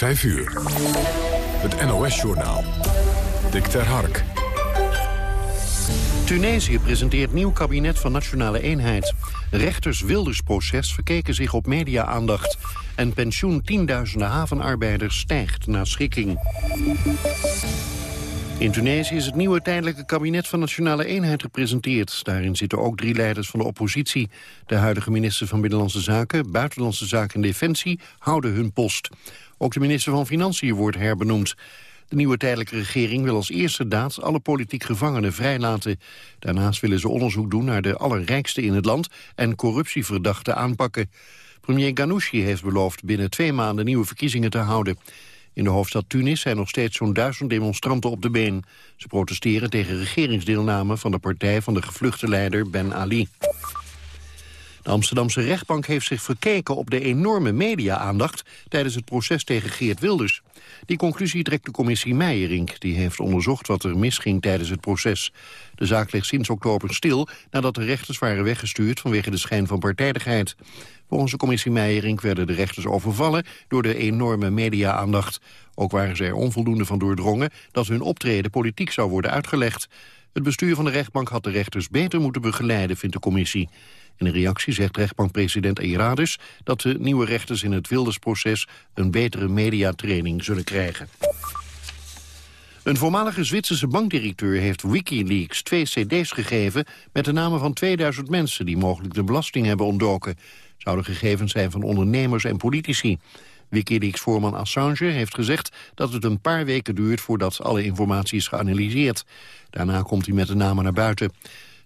5 uur. Het NOS-journaal. Dick ter Hark. Tunesië presenteert nieuw kabinet van nationale eenheid. Rechters Wildersproces verkeken zich op media-aandacht. En pensioen tienduizenden havenarbeiders stijgt na schikking. In Tunesië is het nieuwe tijdelijke kabinet van Nationale Eenheid gepresenteerd. Daarin zitten ook drie leiders van de oppositie. De huidige minister van Binnenlandse Zaken, Buitenlandse Zaken en Defensie houden hun post. Ook de minister van Financiën wordt herbenoemd. De nieuwe tijdelijke regering wil als eerste daad alle politiek gevangenen vrijlaten. Daarnaast willen ze onderzoek doen naar de allerrijkste in het land en corruptieverdachten aanpakken. Premier Ghanouchi heeft beloofd binnen twee maanden nieuwe verkiezingen te houden. In de hoofdstad Tunis zijn nog steeds zo'n duizend demonstranten op de been. Ze protesteren tegen regeringsdeelname van de partij van de gevluchte leider Ben Ali. De Amsterdamse rechtbank heeft zich verkeken op de enorme media-aandacht tijdens het proces tegen Geert Wilders. Die conclusie trekt de commissie Meijerink. Die heeft onderzocht wat er misging tijdens het proces. De zaak ligt sinds oktober stil nadat de rechters waren weggestuurd vanwege de schijn van partijdigheid. Volgens de commissie Meijerink werden de rechters overvallen door de enorme media-aandacht. Ook waren ze er onvoldoende van doordrongen dat hun optreden politiek zou worden uitgelegd. Het bestuur van de rechtbank had de rechters beter moeten begeleiden, vindt de commissie. In reactie zegt rechtbankpresident Eradus dat de nieuwe rechters in het Wildersproces een betere mediatraining zullen krijgen. Een voormalige Zwitserse bankdirecteur heeft Wikileaks twee cd's gegeven met de namen van 2000 mensen die mogelijk de belasting hebben ontdoken. Zouden gegevens zijn van ondernemers en politici. Wikileaks-voorman Assange heeft gezegd dat het een paar weken duurt voordat alle informatie is geanalyseerd. Daarna komt hij met de namen naar buiten.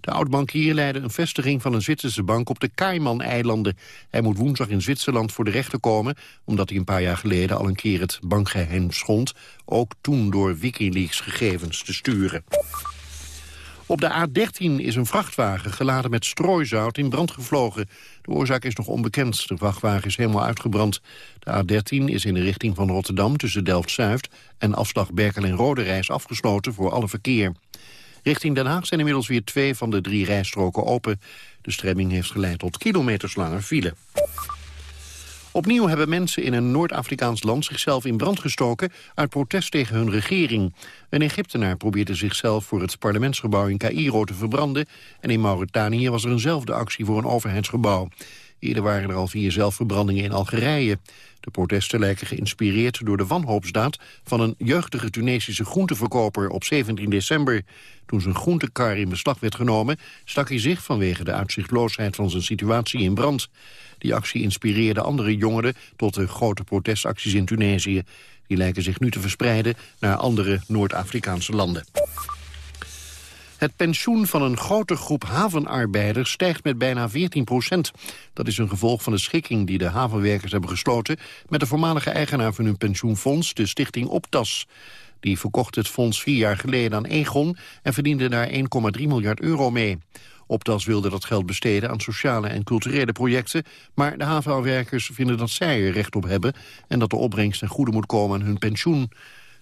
De oud-bankier leidde een vestiging van een Zwitserse bank op de Cayman-eilanden. Hij moet woensdag in Zwitserland voor de rechter komen... omdat hij een paar jaar geleden al een keer het bankgeheim schond... ook toen door Wikileaks gegevens te sturen. Op de A13 is een vrachtwagen geladen met strooizout in brand gevlogen. De oorzaak is nog onbekend. De vrachtwagen is helemaal uitgebrand. De A13 is in de richting van Rotterdam tussen Delft-Zuid... en afslag Berkel en Rode Reis afgesloten voor alle verkeer. Richting Den Haag zijn inmiddels weer twee van de drie rijstroken open. De stremming heeft geleid tot kilometerslange file. Opnieuw hebben mensen in een Noord-Afrikaans land zichzelf in brand gestoken uit protest tegen hun regering. Een Egyptenaar probeerde zichzelf voor het parlementsgebouw in Cairo te verbranden en in Mauritanië was er eenzelfde actie voor een overheidsgebouw. Eerder waren er al vier zelfverbrandingen in Algerije. De protesten lijken geïnspireerd door de wanhoopsdaad van een jeugdige Tunesische groenteverkoper op 17 december. Toen zijn groentekar in beslag werd genomen, stak hij zich vanwege de uitzichtloosheid van zijn situatie in brand. Die actie inspireerde andere jongeren tot de grote protestacties in Tunesië. Die lijken zich nu te verspreiden naar andere Noord-Afrikaanse landen. Het pensioen van een grote groep havenarbeiders stijgt met bijna 14 procent. Dat is een gevolg van de schikking die de havenwerkers hebben gesloten... met de voormalige eigenaar van hun pensioenfonds, de stichting Optas. Die verkocht het fonds vier jaar geleden aan Egon... en verdiende daar 1,3 miljard euro mee. Optas wilde dat geld besteden aan sociale en culturele projecten... maar de havenwerkers vinden dat zij er recht op hebben... en dat de opbrengst ten goede moet komen aan hun pensioen.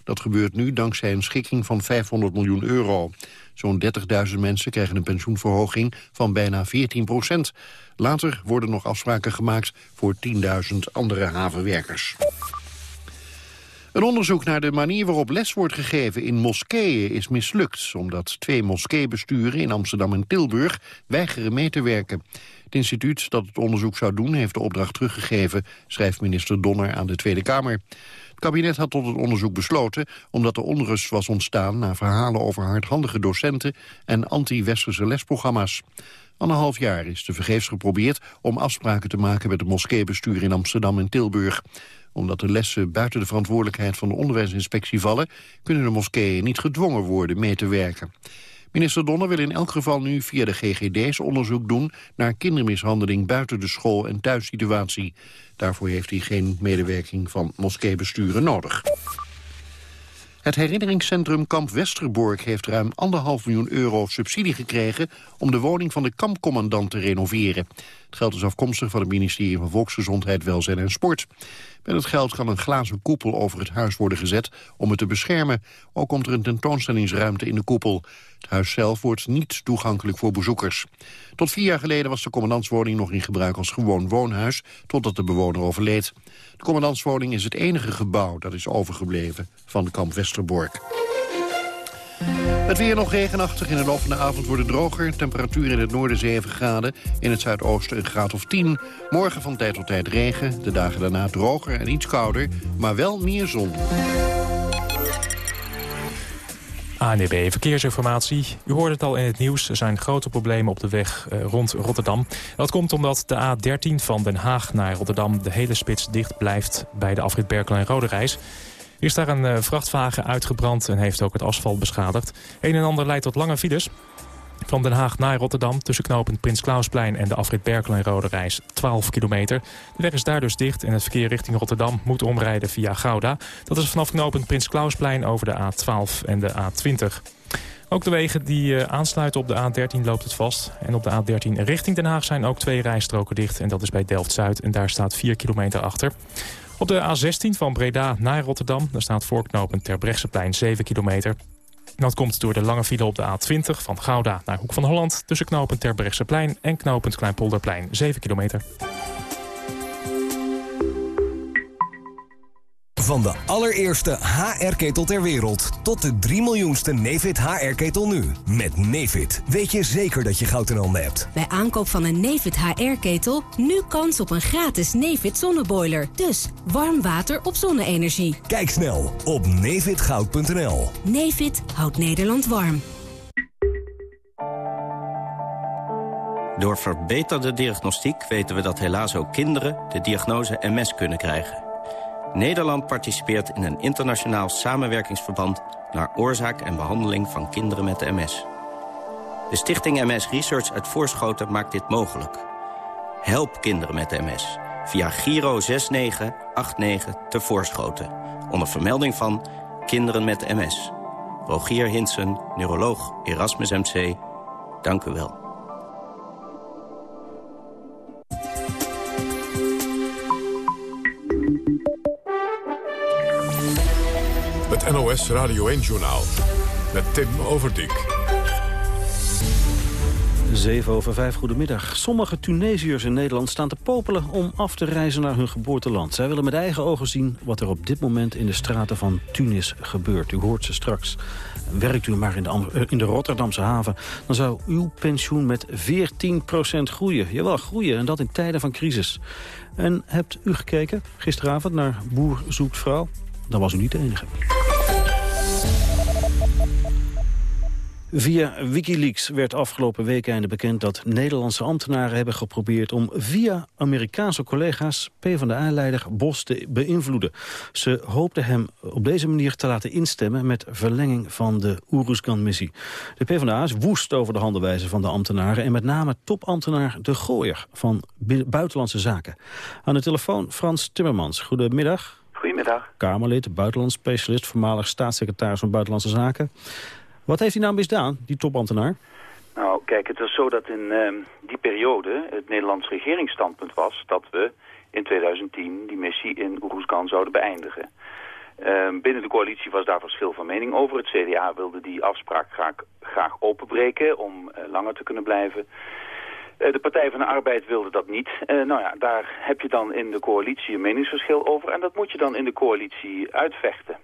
Dat gebeurt nu dankzij een schikking van 500 miljoen euro. Zo'n 30.000 mensen krijgen een pensioenverhoging van bijna 14 procent. Later worden nog afspraken gemaakt voor 10.000 andere havenwerkers. Een onderzoek naar de manier waarop les wordt gegeven in moskeeën is mislukt... omdat twee moskeebesturen in Amsterdam en Tilburg weigeren mee te werken. Het instituut dat het onderzoek zou doen heeft de opdracht teruggegeven... schrijft minister Donner aan de Tweede Kamer kabinet had tot het onderzoek besloten omdat er onrust was ontstaan... na verhalen over hardhandige docenten en anti-westerse lesprogramma's. Anderhalf jaar is tevergeefs geprobeerd om afspraken te maken... met het moskeebestuur in Amsterdam en Tilburg omdat de lessen buiten de verantwoordelijkheid van de onderwijsinspectie vallen... kunnen de moskeeën niet gedwongen worden mee te werken. Minister Donner wil in elk geval nu via de GGD's onderzoek doen... naar kindermishandeling buiten de school- en thuissituatie. Daarvoor heeft hij geen medewerking van moskeebesturen nodig. Het herinneringscentrum Kamp Westerbork heeft ruim anderhalf miljoen euro subsidie gekregen om de woning van de kampcommandant te renoveren. Het geld is afkomstig van het ministerie van Volksgezondheid, Welzijn en Sport. Met het geld kan een glazen koepel over het huis worden gezet om het te beschermen. Ook komt er een tentoonstellingsruimte in de koepel. Het huis zelf wordt niet toegankelijk voor bezoekers. Tot vier jaar geleden was de commandantswoning nog in gebruik als gewoon woonhuis, totdat de bewoner overleed. De commandantswoning is het enige gebouw dat is overgebleven van kamp Westerbork. Het weer nog regenachtig. In de loop de avond wordt het droger. Temperatuur in het noorden 7 graden. In het zuidoosten een graad of 10. Morgen van tijd tot tijd regen. De dagen daarna droger en iets kouder. Maar wel meer zon. ANEB Verkeersinformatie. U hoorde het al in het nieuws. Er zijn grote problemen op de weg eh, rond Rotterdam. Dat komt omdat de A13 van Den Haag naar Rotterdam... de hele spits dicht blijft bij de afrit Berkel en Reis is daar een uh, vrachtwagen uitgebrand en heeft ook het asfalt beschadigd. Een en ander leidt tot lange files. Van Den Haag naar Rotterdam tussen knooppunt Prins Klausplein en de afrit Berkel en Rode Reis 12 kilometer. De weg is daar dus dicht en het verkeer richting Rotterdam moet omrijden via Gouda. Dat is vanaf knooppunt Prins Klausplein over de A12 en de A20. Ook de wegen die uh, aansluiten op de A13 loopt het vast. En op de A13 richting Den Haag zijn ook twee rijstroken dicht. En dat is bij Delft-Zuid en daar staat 4 kilometer achter. Op de A16 van Breda naar Rotterdam... daar staat voorknopend Terbrechtseplein 7 kilometer. Dat komt door de lange file op de A20 van Gouda naar Hoek van Holland... tussen knooppunt Terbrechtseplein en knooppunt Kleinpolderplein 7 kilometer. Van de allereerste HR-ketel ter wereld tot de 3 miljoenste Nefit HR-ketel nu. Met Nefit weet je zeker dat je goud in handen hebt. Bij aankoop van een Nefit HR-ketel nu kans op een gratis Nefit zonneboiler. Dus warm water op zonne-energie. Kijk snel op nefitgoud.nl. Nefit houdt Nederland warm. Door verbeterde diagnostiek weten we dat helaas ook kinderen de diagnose MS kunnen krijgen. Nederland participeert in een internationaal samenwerkingsverband... naar oorzaak en behandeling van kinderen met MS. De stichting MS Research uit Voorschoten maakt dit mogelijk. Help kinderen met MS via Giro 6989 te Voorschoten. Onder vermelding van Kinderen met MS. Rogier Hinsen, neuroloog Erasmus MC. Dank u wel. Het NOS Radio 1-journaal met Tim Overdijk. 7 over 5, goedemiddag. Sommige Tunesiërs in Nederland staan te popelen om af te reizen naar hun geboorteland. Zij willen met eigen ogen zien wat er op dit moment in de straten van Tunis gebeurt. U hoort ze straks. Werkt u maar in de, eh, in de Rotterdamse haven, dan zou uw pensioen met 14% groeien. Jawel, groeien, en dat in tijden van crisis. En hebt u gekeken gisteravond naar Boer zoekt vrouw? Dan was u niet de enige. Via Wikileaks werd afgelopen weekende bekend dat Nederlandse ambtenaren hebben geprobeerd om via Amerikaanse collega's PvdA-leider Bos te beïnvloeden. Ze hoopten hem op deze manier te laten instemmen met verlenging van de Oeruzkan-missie. De PvdA is woest over de handelwijze van de ambtenaren en met name topambtenaar De Gooier van Buitenlandse Zaken. Aan de telefoon Frans Timmermans. Goedemiddag. Goedemiddag. Kamerlid, buitenlands specialist, voormalig staatssecretaris van Buitenlandse Zaken. Wat heeft hij nou misdaan, die topambtenaar? Nou, kijk, het is zo dat in uh, die periode het Nederlands regeringsstandpunt was... dat we in 2010 die missie in Oeruzgan zouden beëindigen. Uh, binnen de coalitie was daar verschil van mening over. Het CDA wilde die afspraak graag, graag openbreken om uh, langer te kunnen blijven. Eh, de Partij van de Arbeid wilde dat niet. Uh, nou ja, daar heb je dan in de coalitie een meningsverschil over. En dat moet je dan in de coalitie uitvechten.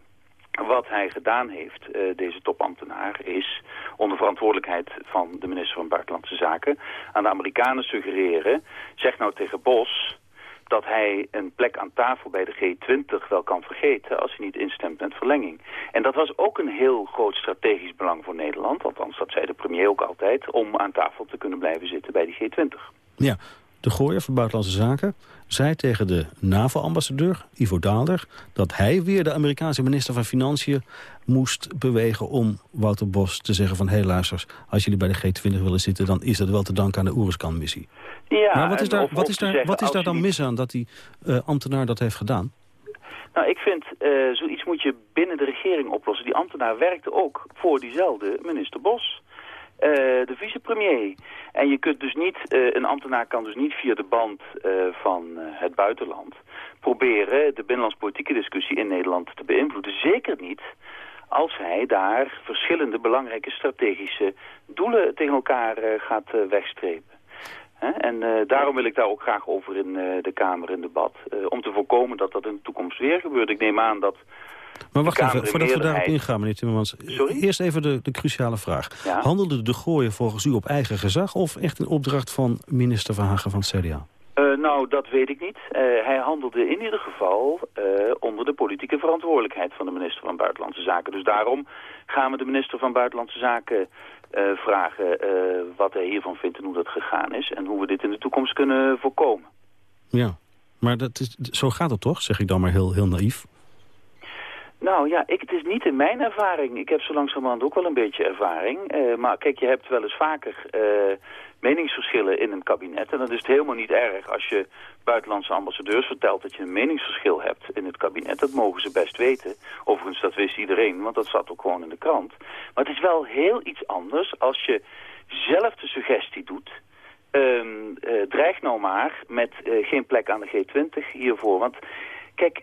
Wat hij gedaan heeft, uh, deze topambtenaar, is onder verantwoordelijkheid van de minister van Buitenlandse Zaken aan de Amerikanen suggereren, zeg nou tegen Bos dat hij een plek aan tafel bij de G20 wel kan vergeten als hij niet instemt met verlenging. En dat was ook een heel groot strategisch belang voor Nederland, althans dat zei de premier ook altijd, om aan tafel te kunnen blijven zitten bij de G20. Ja, de Gooier van Buitenlandse Zaken zei tegen de NAVO-ambassadeur, Ivo Daalder... dat hij weer de Amerikaanse minister van Financiën moest bewegen... om Wouter Bos te zeggen van... hé hey, luisters, als jullie bij de G20 willen zitten... dan is dat wel te danken aan de Oeruzkan-missie. Ja, maar wat is daar, wat is daar, wat is daar dan mis aan dat die uh, ambtenaar dat heeft gedaan? Nou, ik vind, uh, zoiets moet je binnen de regering oplossen. Die ambtenaar werkte ook voor diezelfde minister Bos. De vicepremier. En je kunt dus niet, een ambtenaar kan dus niet via de band van het buitenland proberen de binnenlandspolitieke discussie in Nederland te beïnvloeden. Zeker niet als hij daar verschillende belangrijke strategische doelen tegen elkaar gaat wegstrepen. En uh, daarom wil ik daar ook graag over in uh, de Kamer in debat. Uh, om te voorkomen dat dat in de toekomst weer gebeurt. Ik neem aan dat... Maar wacht even, voordat we daarop ingaan, meneer Timmermans. Sorry? Eerst even de, de cruciale vraag. Ja? Handelde de gooien volgens u op eigen gezag... of echt een opdracht van minister Verhagen van het CDA? nou, dat weet ik niet. hij handelde in ieder geval onder de politieke verantwoordelijkheid van de minister van Buitenlandse Zaken. Dus daarom gaan we de minister van Buitenlandse Zaken vragen wat hij hiervan vindt en hoe dat gegaan is. En hoe we dit in de toekomst kunnen voorkomen. Ja, maar dat is, zo gaat het toch, zeg ik dan maar heel, heel naïef. Nou ja, ik, het is niet in mijn ervaring. Ik heb zo langzamerhand ook wel een beetje ervaring. Uh, maar kijk, je hebt wel eens vaker meningsverschillen in een kabinet. En dan is het helemaal niet erg als je buitenlandse ambassadeurs vertelt dat je een meningsverschil hebt in het kabinet. Dat mogen ze best weten. Overigens, dat wist iedereen, want dat zat ook gewoon in de krant. Maar het is wel heel iets anders als je zelf de suggestie doet... Um, dreig nou maar met geen plek aan de G20 hiervoor. Want kijk,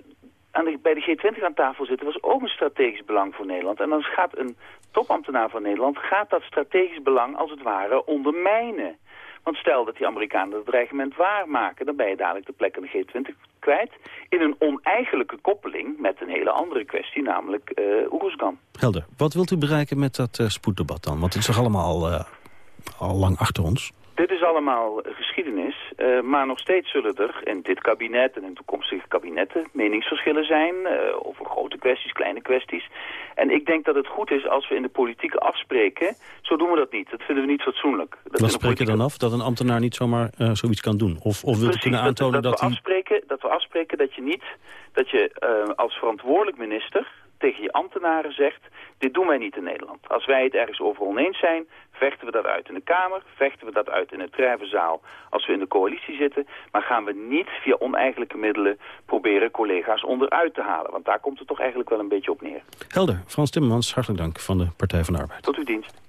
bij de G20 aan tafel zitten was ook een strategisch belang voor Nederland. En dan gaat een topambtenaar van Nederland, gaat dat strategisch belang als het ware ondermijnen. Want stel dat die Amerikanen het dreigement waarmaken... dan ben je dadelijk de plek aan de G20 kwijt... in een oneigenlijke koppeling met een hele andere kwestie... namelijk uh, Oeruzgan. Helder. Wat wilt u bereiken met dat uh, spoeddebat dan? Want het is toch allemaal uh, al lang achter ons? Dit is allemaal geschiedenis, uh, maar nog steeds zullen er in dit kabinet en in toekomstige kabinetten meningsverschillen zijn uh, over grote kwesties, kleine kwesties. En ik denk dat het goed is als we in de politiek afspreken, zo doen we dat niet. Dat vinden we niet fatsoenlijk. Dat Wat spreek je dan af? Dat een ambtenaar niet zomaar uh, zoiets kan doen? Of, of wilt u kunnen aantonen dat, dat, we afspreken, dat we afspreken dat je niet, dat je als verantwoordelijk minister tegen je ambtenaren zegt... dit doen wij niet in Nederland. Als wij het ergens over oneens zijn, vechten we dat uit in de Kamer... vechten we dat uit in de treffenzaal als we in de coalitie zitten... maar gaan we niet via oneigenlijke middelen proberen collega's onderuit te halen. Want daar komt het toch eigenlijk wel een beetje op neer. Helder. Frans Timmermans, hartelijk dank van de Partij van de Arbeid. Tot uw dienst.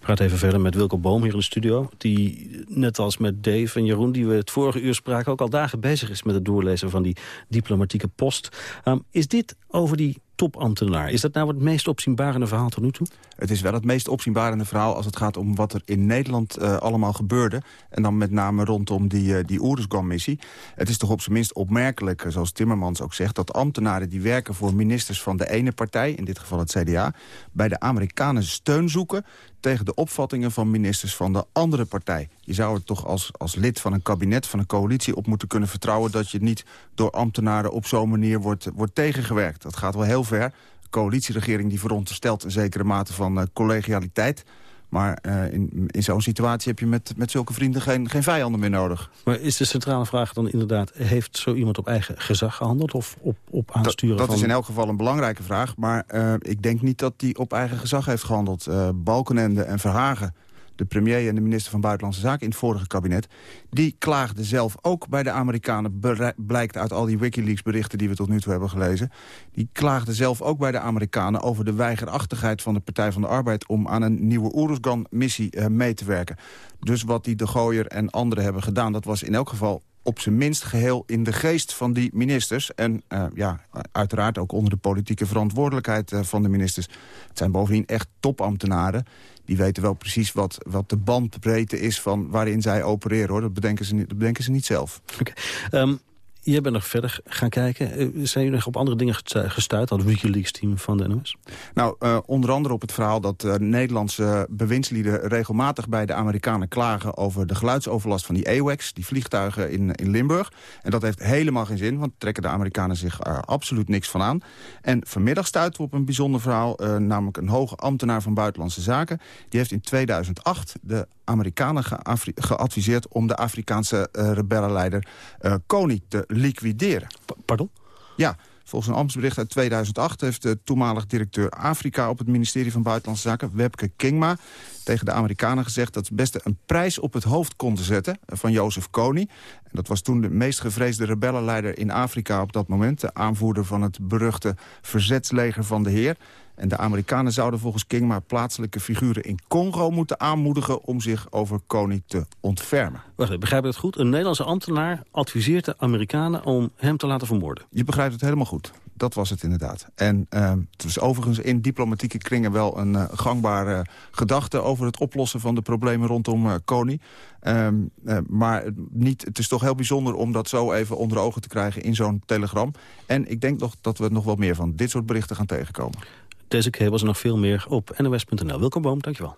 Ik praat even verder met Wilco Boom hier in de studio. Die net als met Dave en Jeroen, die we het vorige uur spraken... ook al dagen bezig is met het doorlezen van die diplomatieke post. Um, is dit over die topambtenaar. Is dat nou het meest opzienbarende verhaal tot nu toe? Het is wel het meest opzienbarende verhaal als het gaat om wat er in Nederland uh, allemaal gebeurde. En dan met name rondom die, uh, die Oeruzgan-missie. Het is toch op zijn minst opmerkelijk, eh, zoals Timmermans ook zegt... dat ambtenaren die werken voor ministers van de ene partij, in dit geval het CDA... bij de Amerikanen steun zoeken tegen de opvattingen van ministers van de andere partij. Je zou er toch als, als lid van een kabinet, van een coalitie op moeten kunnen vertrouwen... dat je niet door ambtenaren op zo'n manier wordt, wordt tegengewerkt. Dat gaat wel heel ver. coalitieregering die veronderstelt een zekere mate van uh, collegialiteit... Maar uh, in, in zo'n situatie heb je met, met zulke vrienden geen, geen vijanden meer nodig. Maar is de centrale vraag dan inderdaad... heeft zo iemand op eigen gezag gehandeld of op, op aansturen Dat, dat is in elk geval een belangrijke vraag. Maar uh, ik denk niet dat hij op eigen gezag heeft gehandeld. Uh, Balkenende en Verhagen de premier en de minister van Buitenlandse Zaken in het vorige kabinet... die klaagden zelf ook bij de Amerikanen, blijkt uit al die Wikileaks-berichten... die we tot nu toe hebben gelezen. Die klaagden zelf ook bij de Amerikanen over de weigerachtigheid van de Partij van de Arbeid... om aan een nieuwe Oeruzgan-missie uh, mee te werken. Dus wat die De Gooier en anderen hebben gedaan... dat was in elk geval op zijn minst geheel in de geest van die ministers. En uh, ja, uiteraard ook onder de politieke verantwoordelijkheid uh, van de ministers. Het zijn bovendien echt topambtenaren die weten wel precies wat, wat de bandbreedte is van waarin zij opereren. Hoor. Dat, bedenken ze, dat bedenken ze niet zelf. Okay. Um, Jij bent nog verder gaan kijken. Eh, zijn jullie nog op andere dingen gestuurd? Dat Wikileaks-team van de NOS? Nou, uh, onder andere op het verhaal dat uh, Nederlandse bewindslieden... regelmatig bij de Amerikanen klagen over de geluidsoverlast van die AWACS... die vliegtuigen in, in Limburg. En dat heeft helemaal geen zin, want trekken de Amerikanen zich absoluut niks van aan. En vanmiddag stuiten we op een bijzonder verhaal... namelijk een hoge ambtenaar van Buitenlandse Zaken. Die heeft in 2008 de Amerikanen geadviseerd om de Afrikaanse uh, rebellenleider Kony te liquideren. pardon? Ja, volgens een ambtsbericht uit 2008 heeft de toenmalig directeur Afrika op het ministerie van Buitenlandse Zaken, Webke Kingma, tegen de Amerikanen gezegd dat ze best een prijs op het hoofd konden zetten van Jozef Kony. En dat was toen de meest gevreesde rebellenleider in Afrika op dat moment, de aanvoerder van het beruchte verzetsleger van de Heer. En de Amerikanen zouden volgens King maar plaatselijke figuren in Congo moeten aanmoedigen... om zich over koning te ontfermen. Wacht, ik begrijp het goed? Een Nederlandse ambtenaar adviseert de Amerikanen om hem te laten vermoorden. Je begrijpt het helemaal goed. Dat was het inderdaad. En uh, het is overigens in diplomatieke kringen wel een uh, gangbare gedachte... over het oplossen van de problemen rondom uh, Koning. Um, maar niet, het is toch heel bijzonder om dat zo even onder ogen te krijgen in zo'n telegram. En ik denk nog dat we nog wel meer van dit soort berichten gaan tegenkomen. Deze kabels en nog veel meer op nos.nl. Welkom Boom, dankjewel.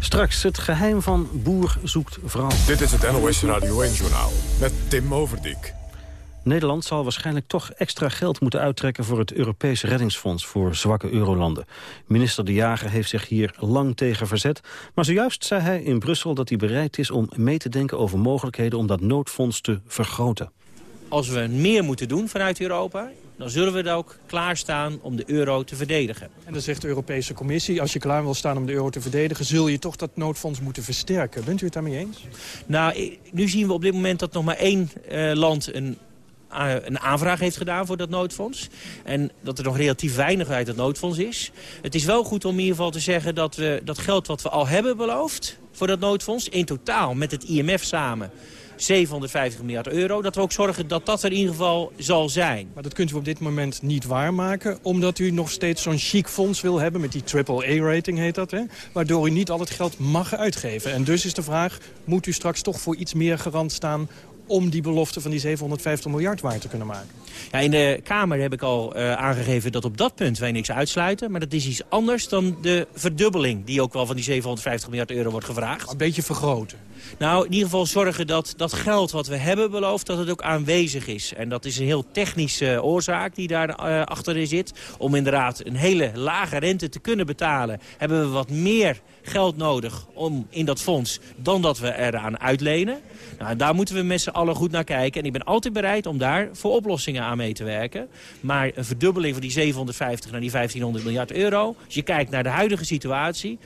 Straks het geheim van boer zoekt vrouw. Dit is het NOS Radio 1-journaal met Tim Overdijk. Nederland zal waarschijnlijk toch extra geld moeten uittrekken... voor het Europees reddingsfonds voor zwakke eurolanden. Minister De Jager heeft zich hier lang tegen verzet. Maar zojuist zei hij in Brussel dat hij bereid is om mee te denken... over mogelijkheden om dat noodfonds te vergroten. Als we meer moeten doen vanuit Europa dan zullen we er ook klaarstaan om de euro te verdedigen. En dan zegt de Europese Commissie, als je klaar wil staan om de euro te verdedigen... zul je toch dat noodfonds moeten versterken. Bent u het daarmee eens? Nou, nu zien we op dit moment dat nog maar één uh, land een een aanvraag heeft gedaan voor dat noodfonds. En dat er nog relatief weinig uit het noodfonds is. Het is wel goed om in ieder geval te zeggen dat we dat geld wat we al hebben beloofd voor dat noodfonds... in totaal met het IMF samen 750 miljard euro. Dat we ook zorgen dat dat er in ieder geval zal zijn. Maar dat kunt u op dit moment niet waarmaken... omdat u nog steeds zo'n chic fonds wil hebben... met die AAA-rating heet dat, hè? waardoor u niet al het geld mag uitgeven. En dus is de vraag, moet u straks toch voor iets meer garant staan om die belofte van die 750 miljard waar te kunnen maken? Ja, in de Kamer heb ik al uh, aangegeven dat op dat punt wij niks uitsluiten. Maar dat is iets anders dan de verdubbeling die ook wel van die 750 miljard euro wordt gevraagd. Een beetje vergroten. Nou, in ieder geval zorgen dat dat geld wat we hebben beloofd, dat het ook aanwezig is. En dat is een heel technische oorzaak die daar uh, achterin zit. Om inderdaad een hele lage rente te kunnen betalen, hebben we wat meer geld nodig om in dat fonds dan dat we eraan uitlenen. Nou, daar moeten we met z'n allen goed naar kijken. En ik ben altijd bereid om daar voor oplossingen aan mee te werken. Maar een verdubbeling van die 750 naar die 1500 miljard euro... als je kijkt naar de huidige situatie...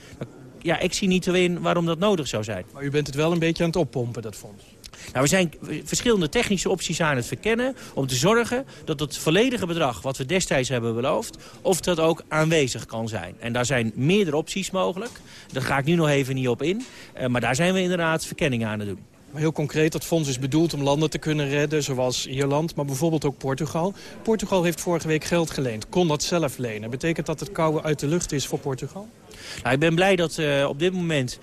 ja, ik zie niet in waarom dat nodig zou zijn. Maar u bent het wel een beetje aan het oppompen, dat fonds. Nou, we zijn verschillende technische opties aan het verkennen... om te zorgen dat het volledige bedrag wat we destijds hebben beloofd... of dat ook aanwezig kan zijn. En daar zijn meerdere opties mogelijk. Daar ga ik nu nog even niet op in. Uh, maar daar zijn we inderdaad verkenningen aan het doen. Heel concreet, dat fonds is bedoeld om landen te kunnen redden, zoals Ierland, maar bijvoorbeeld ook Portugal. Portugal heeft vorige week geld geleend, kon dat zelf lenen. Betekent dat het koude uit de lucht is voor Portugal? Nou, ik ben blij dat uh, op dit moment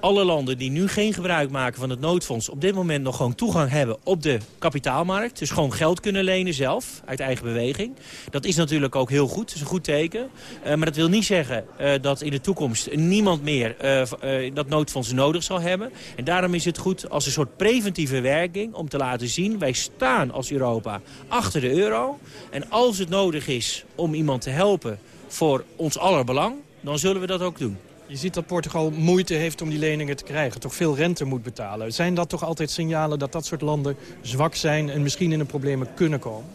alle landen die nu geen gebruik maken van het noodfonds... op dit moment nog gewoon toegang hebben op de kapitaalmarkt. Dus gewoon geld kunnen lenen zelf, uit eigen beweging. Dat is natuurlijk ook heel goed, dat is een goed teken. Uh, maar dat wil niet zeggen uh, dat in de toekomst niemand meer uh, dat noodfonds nodig zal hebben. En daarom is het goed als een soort preventieve werking... om te laten zien, wij staan als Europa achter de euro. En als het nodig is om iemand te helpen voor ons aller belang... dan zullen we dat ook doen. Je ziet dat Portugal moeite heeft om die leningen te krijgen. Toch veel rente moet betalen. Zijn dat toch altijd signalen dat dat soort landen zwak zijn... en misschien in de problemen kunnen komen?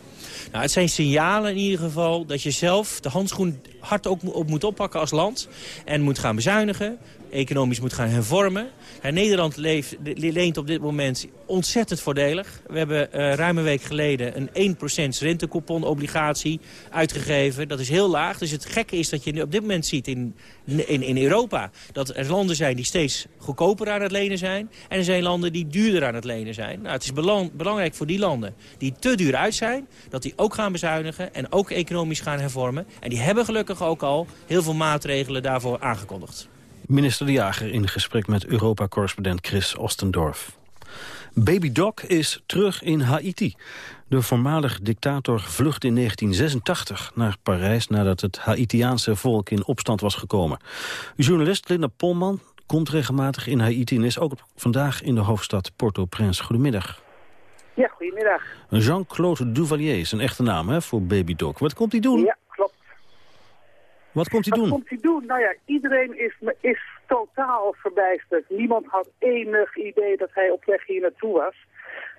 Nou, het zijn signalen in ieder geval dat je zelf de handschoen hard ook op moet oppakken als land. En moet gaan bezuinigen, economisch moet gaan hervormen. En Nederland leeft, leent op dit moment ontzettend voordelig. We hebben uh, ruim een week geleden een 1% rentecoupon-obligatie uitgegeven. Dat is heel laag. Dus het gekke is dat je op dit moment ziet in, in, in Europa... dat er landen zijn die steeds goedkoper aan het lenen zijn... en er zijn landen die duurder aan het lenen zijn. Nou, het is belang, belangrijk voor die landen die te duur uit zijn... dat die ook gaan bezuinigen en ook economisch gaan hervormen. En die hebben gelukkig ook al heel veel maatregelen daarvoor aangekondigd. Minister De Jager in gesprek met Europa-correspondent Chris Ostendorf. Baby Doc is terug in Haiti. De voormalig dictator vluchtte in 1986 naar Parijs... nadat het Haitiaanse volk in opstand was gekomen. Journalist Linda Polman komt regelmatig in Haiti... en is ook vandaag in de hoofdstad Port-au-Prince. Goedemiddag. Ja, goedemiddag. Jean-Claude Duvalier is een echte naam hè, voor Baby Doc. Wat komt hij doen? Ja. Wat komt hij doen? Wat komt hij doen? Nou ja, iedereen is, is totaal verbijsterd. Niemand had enig idee dat hij op weg hier naartoe was.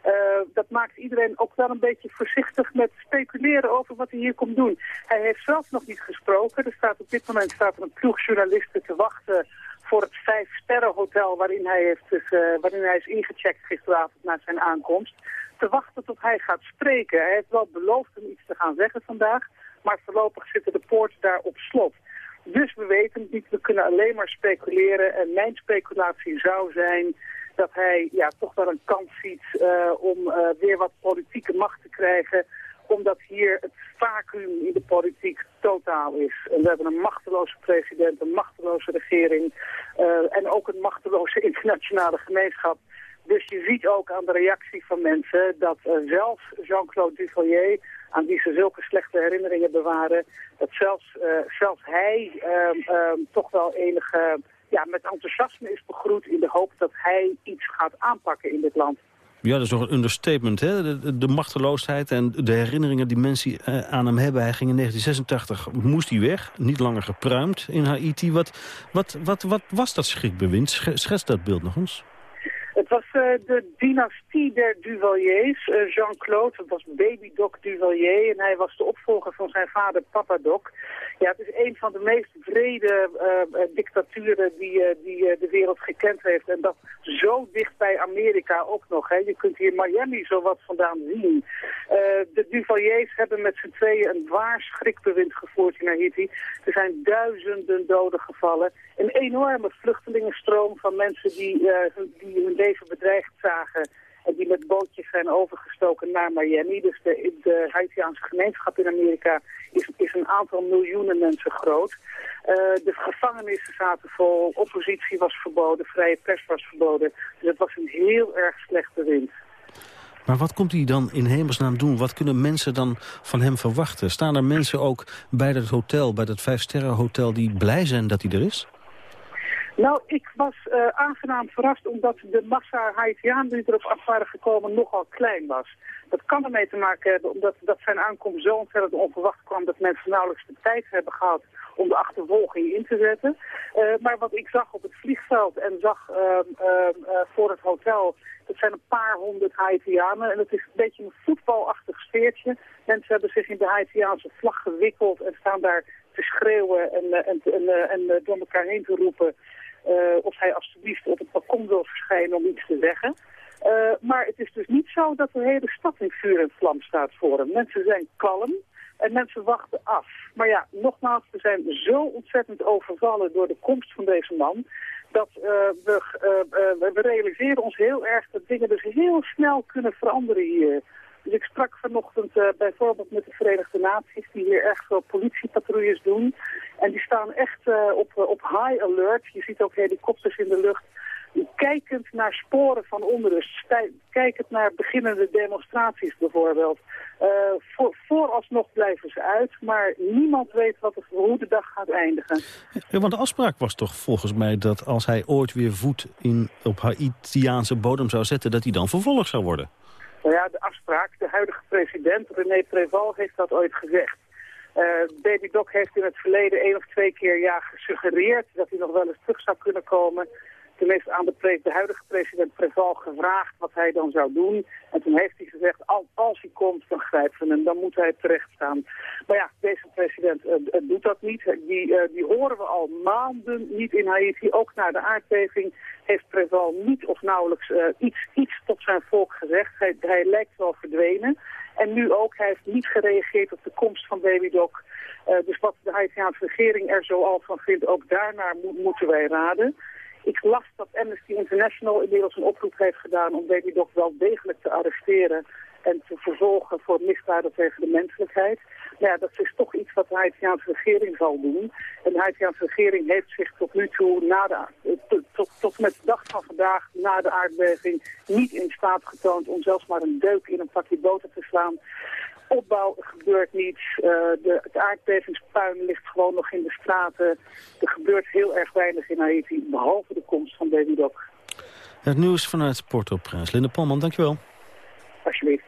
Uh, dat maakt iedereen ook wel een beetje voorzichtig met speculeren over wat hij hier komt doen. Hij heeft zelf nog niet gesproken. Er staat op dit moment staat er een ploeg journalisten te wachten voor het vijf-sterren-hotel waarin, hij heeft uh, waarin hij is ingecheckt gisteravond na zijn aankomst. Te wachten tot hij gaat spreken. Hij heeft wel beloofd om iets te gaan zeggen vandaag. Maar voorlopig zitten de poorten daar op slot. Dus we weten het niet, we kunnen alleen maar speculeren. En mijn speculatie zou zijn dat hij ja, toch wel een kans ziet uh, om uh, weer wat politieke macht te krijgen omdat hier het vacuüm in de politiek totaal is. En we hebben een machteloze president, een machteloze regering uh, en ook een machteloze internationale gemeenschap. Dus je ziet ook aan de reactie van mensen dat zelfs Jean-Claude Duvalier, aan wie ze zulke slechte herinneringen bewaren, dat zelfs, uh, zelfs hij uh, toch wel enige ja, met enthousiasme is begroet in de hoop dat hij iets gaat aanpakken in dit land. Ja, dat is toch een understatement, hè? De, de machteloosheid en de herinneringen die mensen uh, aan hem hebben. Hij ging in 1986, moest hij weg, niet langer gepruimd in Haiti. Wat, wat, wat, wat was dat schrikbewind? Schets dat beeld nog eens. Het was uh, de dynastie der Duvaliers. Uh, Jean-Claude, het was baby Doc Duvalier en hij was de opvolger van zijn vader Papa Doc. Ja, het is een van de meest vrede uh, dictaturen die, die de wereld gekend heeft. En dat zo dicht bij Amerika ook nog. Hè. Je kunt hier Miami zo wat vandaan zien. de Duvaliers hebben met z'n tweeën een waar schrikbewind gevoerd in Haiti. Er zijn duizenden doden gevallen. Een enorme vluchtelingenstroom van mensen die, die hun leven bedreigd zagen en die met bootjes zijn overgestoken naar Miami. Dus de, Haitiaanse gemeenschap in Amerika is, is een aantal miljoenen mensen groot. Uh, de gevangenissen zaten vol, oppositie was verboden, vrije pers was verboden. Dus het was een heel erg slechte wind. Maar wat komt hij dan in hemelsnaam doen? Wat kunnen mensen dan van hem verwachten? Staan er mensen ook bij dat hotel, bij dat vijfsterrenhotel... die blij zijn dat hij er is? Nou, ik was uh, aangenaam verrast omdat de massa Haitianen die erop af waren gekomen nogal klein was. Dat kan ermee te maken hebben omdat dat zijn aankomst zo ontzettend onverwacht kwam dat mensen nauwelijks de tijd hebben gehad om de achtervolging in te zetten. Uh, maar wat ik zag op het vliegveld en zag uh, uh, voor het hotel, dat zijn een paar honderd Haitianen. En het is een beetje een voetbalachtig sfeertje. Mensen hebben zich in de Haitiaanse vlag gewikkeld en staan daar te schreeuwen en, en, en, en door elkaar heen te roepen. Uh, of hij alsjeblieft op het balkon wil verschijnen om iets te zeggen. Uh, maar het is dus niet zo dat de hele stad in vuur en vlam staat voor hem. Mensen zijn kalm en mensen wachten af. Maar ja, nogmaals, we zijn zo ontzettend overvallen door de komst van deze man... dat uh, we, we realiseren ons heel erg dat dingen dus heel snel kunnen veranderen hier... Dus ik sprak vanochtend uh, bijvoorbeeld met de Verenigde Naties... die hier echt veel politiepatrouilles doen. En die staan echt uh, op, op high alert. Je ziet ook helikopters in de lucht. Kijkend naar sporen van onrust. Kijkend naar beginnende demonstraties bijvoorbeeld. Voor, vooralsnog blijven ze uit. Maar niemand weet wat het, hoe de dag gaat eindigen. Ja, want de afspraak was toch volgens mij dat als hij ooit weer voet in, op Haitiaanse bodem zou zetten... dat hij dan vervolgd zou worden? Nou ja, de afspraak, de huidige president René Preval heeft dat ooit gezegd. Uh, Baby Doc heeft in het verleden één of twee keer ja, gesuggereerd dat hij nog wel eens terug zou kunnen komen. Heeft aan de, huidige president Preval gevraagd wat hij dan zou doen. En toen heeft hij gezegd, als hij komt, dan grijpen we hem. Dan moet hij terecht staan. Maar ja, deze president uh, doet dat niet. Die, uh, die horen we al maanden niet in Haiti. Ook na de aardbeving heeft Preval niet of nauwelijks iets, iets tot zijn volk gezegd. Hij, lijkt wel verdwenen. En nu ook, hij heeft niet gereageerd op de komst van Baby Doc. Dus wat de Haitiaanse regering er zo al van vindt, ook daarnaar mo moeten wij raden. Ik las dat Amnesty International inmiddels een oproep heeft gedaan om Baby Doc wel degelijk te arresteren en te vervolgen voor misdaden tegen de menselijkheid. Nou ja, dat is toch iets wat de Haitiaanse regering zal doen. En de Haitiaanse regering heeft zich tot nu toe, na de, tot, tot, tot met de dag van vandaag, na de aardbeving, niet in staat getoond om zelfs maar een deuk in een pakje boter te slaan opbouw gebeurt niet. Uh, de, het aardbevingspuin ligt gewoon nog in de straten. Er gebeurt heel erg weinig in Haiti, behalve de komst van Baby Doc. Het nieuws vanuit Port-au-Prince. Linde Polman, dankjewel. Alsjeblieft.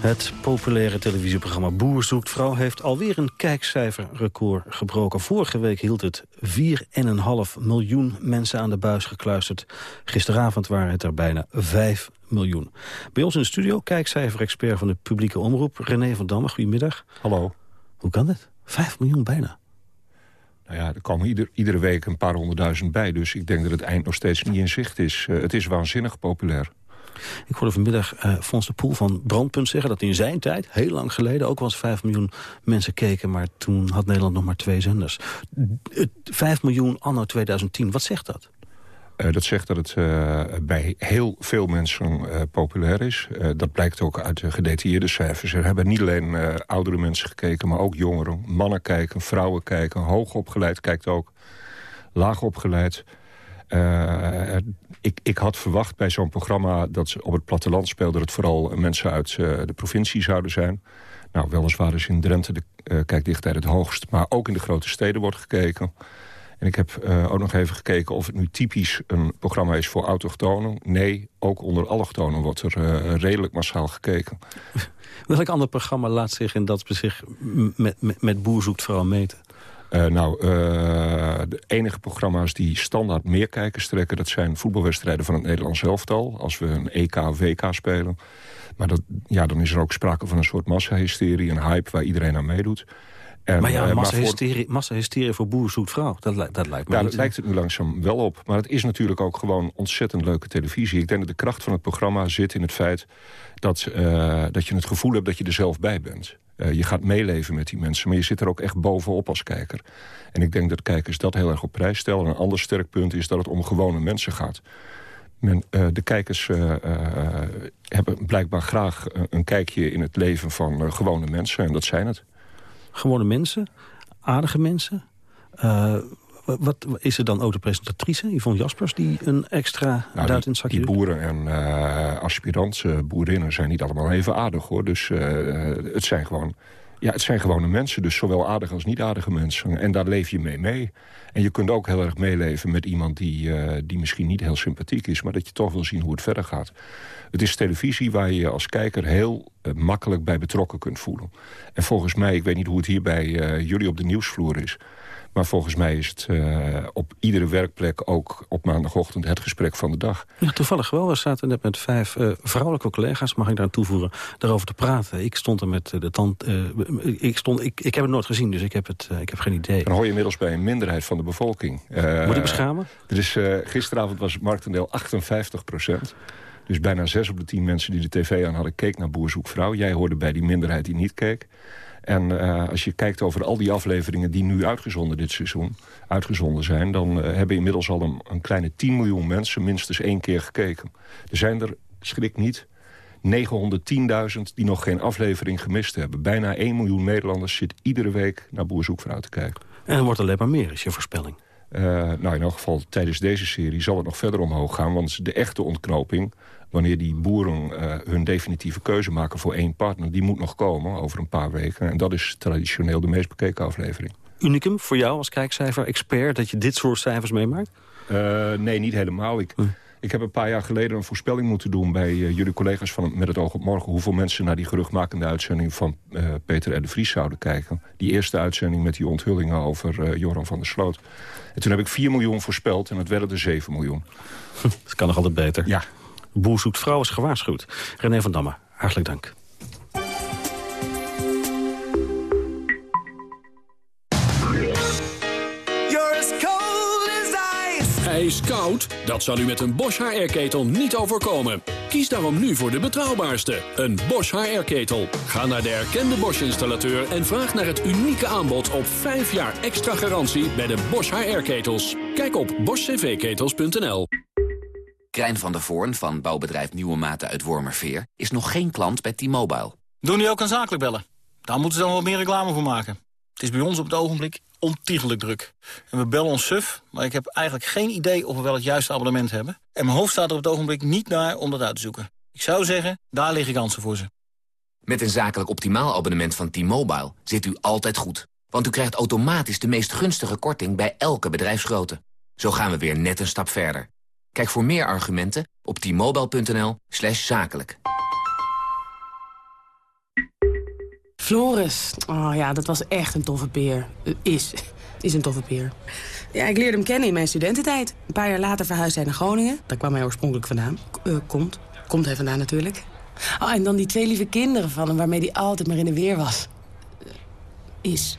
Het populaire televisieprogramma Boer zoekt vrouw heeft alweer een kijkcijferrecord gebroken. Vorige week hield het 4,5 miljoen mensen aan de buis gekluisterd. Gisteravond waren het er bijna 5 miljoen. Bij ons in de studio kijkcijfer-expert van de publieke omroep... René van Damme, goedemiddag. Hallo. Hoe kan dit? 5 miljoen bijna. Nou ja, er komen ieder, iedere week een paar honderdduizend bij. Dus ik denk dat het eind nog steeds niet in zicht is. Uh, het is waanzinnig populair. Ik hoorde vanmiddag uh, Fons de Poel van Brandpunt zeggen... dat in zijn tijd, heel lang geleden, ook wel eens 5 miljoen mensen keken... maar toen had Nederland nog maar twee zenders. 5 miljoen anno 2010, wat zegt dat? Uh, dat zegt dat het uh, bij heel veel mensen populair is. dat blijkt ook uit de gedetailleerde cijfers. Er hebben niet alleen oudere mensen gekeken, maar ook jongeren. Mannen kijken, vrouwen kijken, hoogopgeleid kijkt ook. Laagopgeleid. Ik, ik had verwacht bij zo'n programma dat ze op het platteland speelde... dat het vooral mensen uit de provincie zouden zijn. Nou, weliswaar is in Drenthe de kijkdichtheid het hoogst... maar ook in de grote steden wordt gekeken... En ik heb uh, ook nog even gekeken of het nu typisch een programma is voor autochtonen. Nee, ook onder allochtonen wordt er uh, redelijk massaal gekeken. Welk ander programma laat zich in dat zich met, met, met Boer zoekt vooral meten? Uh, nou, de enige programma's die standaard meer kijkers trekken... dat zijn voetbalwedstrijden van het Nederlands elftal. Als we een EK of WK spelen. Maar dat, ja, dan is er ook sprake van een soort massahysterie, een hype waar iedereen aan meedoet. En, maar ja, eh, massahysterie massa voor... voor boer zoekt vrouw, dat, dat lijkt me Ja, dat lijkt het nu langzaam wel op. Maar het is natuurlijk ook gewoon ontzettend leuke televisie. Ik denk dat de kracht van het programma zit in het feit... dat, uh, dat je het gevoel hebt dat je er zelf bij bent. Uh, je gaat meeleven met die mensen, maar je zit er ook echt bovenop als kijker. En ik denk dat kijkers dat heel erg op prijs stellen. Een ander sterk punt is dat het om gewone mensen gaat. Men, uh, de kijkers uh, hebben blijkbaar graag een kijkje in het leven van gewone mensen. En dat zijn het gewone mensen, aardige mensen. Wat, is er dan ook de presentatrice, Yvonne Jaspers... die een extra nou, duit in het zakje Die boeren en uh, aspirants, boerinnen zijn niet allemaal even aardig, hoor. Dus uh, het zijn gewoon... Ja, het zijn gewone mensen, dus zowel aardige als niet aardige mensen. En daar leef je mee mee. En je kunt ook heel erg meeleven met iemand die, uh, die misschien niet heel sympathiek is... maar dat je toch wil zien hoe het verder gaat. Het is televisie waar je je als kijker heel uh, makkelijk bij betrokken kunt voelen. En volgens mij, ik weet niet hoe het hier bij uh, jullie op de nieuwsvloer is... Maar volgens mij is het uh, op iedere werkplek ook op maandagochtend het gesprek van de dag. Ja, toevallig wel. We zaten net met vijf uh, vrouwelijke collega's, mag ik daar toevoegen, daarover te praten. Ik stond er met de tand... Uh, ik, stond, ik, ik heb het nooit gezien, dus ik heb, het, ik heb geen idee. Dan hoor je inmiddels bij een minderheid van de bevolking. Moet ik beschamen? Er is, gisteravond was het marktendeel 58 procent. Dus bijna zes op de tien mensen die de tv aan hadden... keek naar Boer Zoek Vrouw. Jij hoorde bij die minderheid die niet keek. En uh, als je kijkt over al die afleveringen die nu uitgezonden dit seizoen... uitgezonden zijn, dan uh, hebben inmiddels al een, een kleine 10 miljoen mensen... minstens één keer gekeken. Er zijn er, schrik niet, 910.000 die nog geen aflevering gemist hebben. Bijna 1 miljoen Nederlanders zit iedere week naar Boer Zoek Vrouw te kijken. En er wordt alleen maar meer, is je voorspelling. Uh, nou, in elk geval tijdens deze serie zal het nog verder omhoog gaan... want de echte ontknoping wanneer die boeren uh, hun definitieve keuze maken voor één partner... die moet nog komen over een paar weken. En dat is traditioneel de meest bekeken aflevering. Unicum voor jou als kijkcijfer-expert... dat je dit soort cijfers meemaakt? Uh, nee, niet helemaal. Ik, ik heb een paar jaar geleden een voorspelling moeten doen... bij uh, jullie collega's van Met het oog op morgen... hoeveel mensen naar die geruchtmakende uitzending van Peter R. de Vries zouden kijken. Die eerste uitzending met die onthullingen over Joran van der Sloot. En toen heb ik 4 miljoen voorspeld en het werden er 7 miljoen. Dat kan nog altijd beter. Ja. Boer zoekt vrouw is gewaarschuwd. René van Damme, hartelijk dank. Hij koud? Dat zal u met een Bosch HR-ketel niet overkomen. Kies daarom nu voor de betrouwbaarste, een Bosch HR-ketel. Ga naar de erkende Bosch-installateur en vraag naar het unieke aanbod op 5 jaar extra garantie bij de Bosch HR-ketels. Kijk op boschcvketels.nl. Krijn van der Voorn van bouwbedrijf Nieuwe Maten uit Wormerveer... is nog geen klant bij T-Mobile. Doen die ook aan zakelijk bellen? Daar moeten ze dan wat meer reclame voor maken. Het is bij ons op het ogenblik ontiegelijk druk. En we bellen ons suf, maar ik heb eigenlijk geen idee of we wel het juiste abonnement hebben. En mijn hoofd staat er op het ogenblik niet naar om dat uit te zoeken. Ik zou zeggen, daar liggen kansen voor ze. Met een zakelijk optimaal abonnement van T-Mobile zit u altijd goed. Want u krijgt automatisch de meest gunstige korting bij elke bedrijfsgrootte. Zo gaan we weer net een stap verder. Kijk voor meer argumenten op t-mobile.nl slash zakelijk. Floris. Oh ja, dat was echt een toffe peer. Is. Is een toffe peer. Ja, ik leerde hem kennen in mijn studententijd. Een paar jaar later verhuisde hij naar Groningen. Daar kwam hij oorspronkelijk vandaan. Uh, komt. Komt hij vandaan natuurlijk. Oh, en dan die twee lieve kinderen van hem waarmee hij altijd maar in de weer was. Is.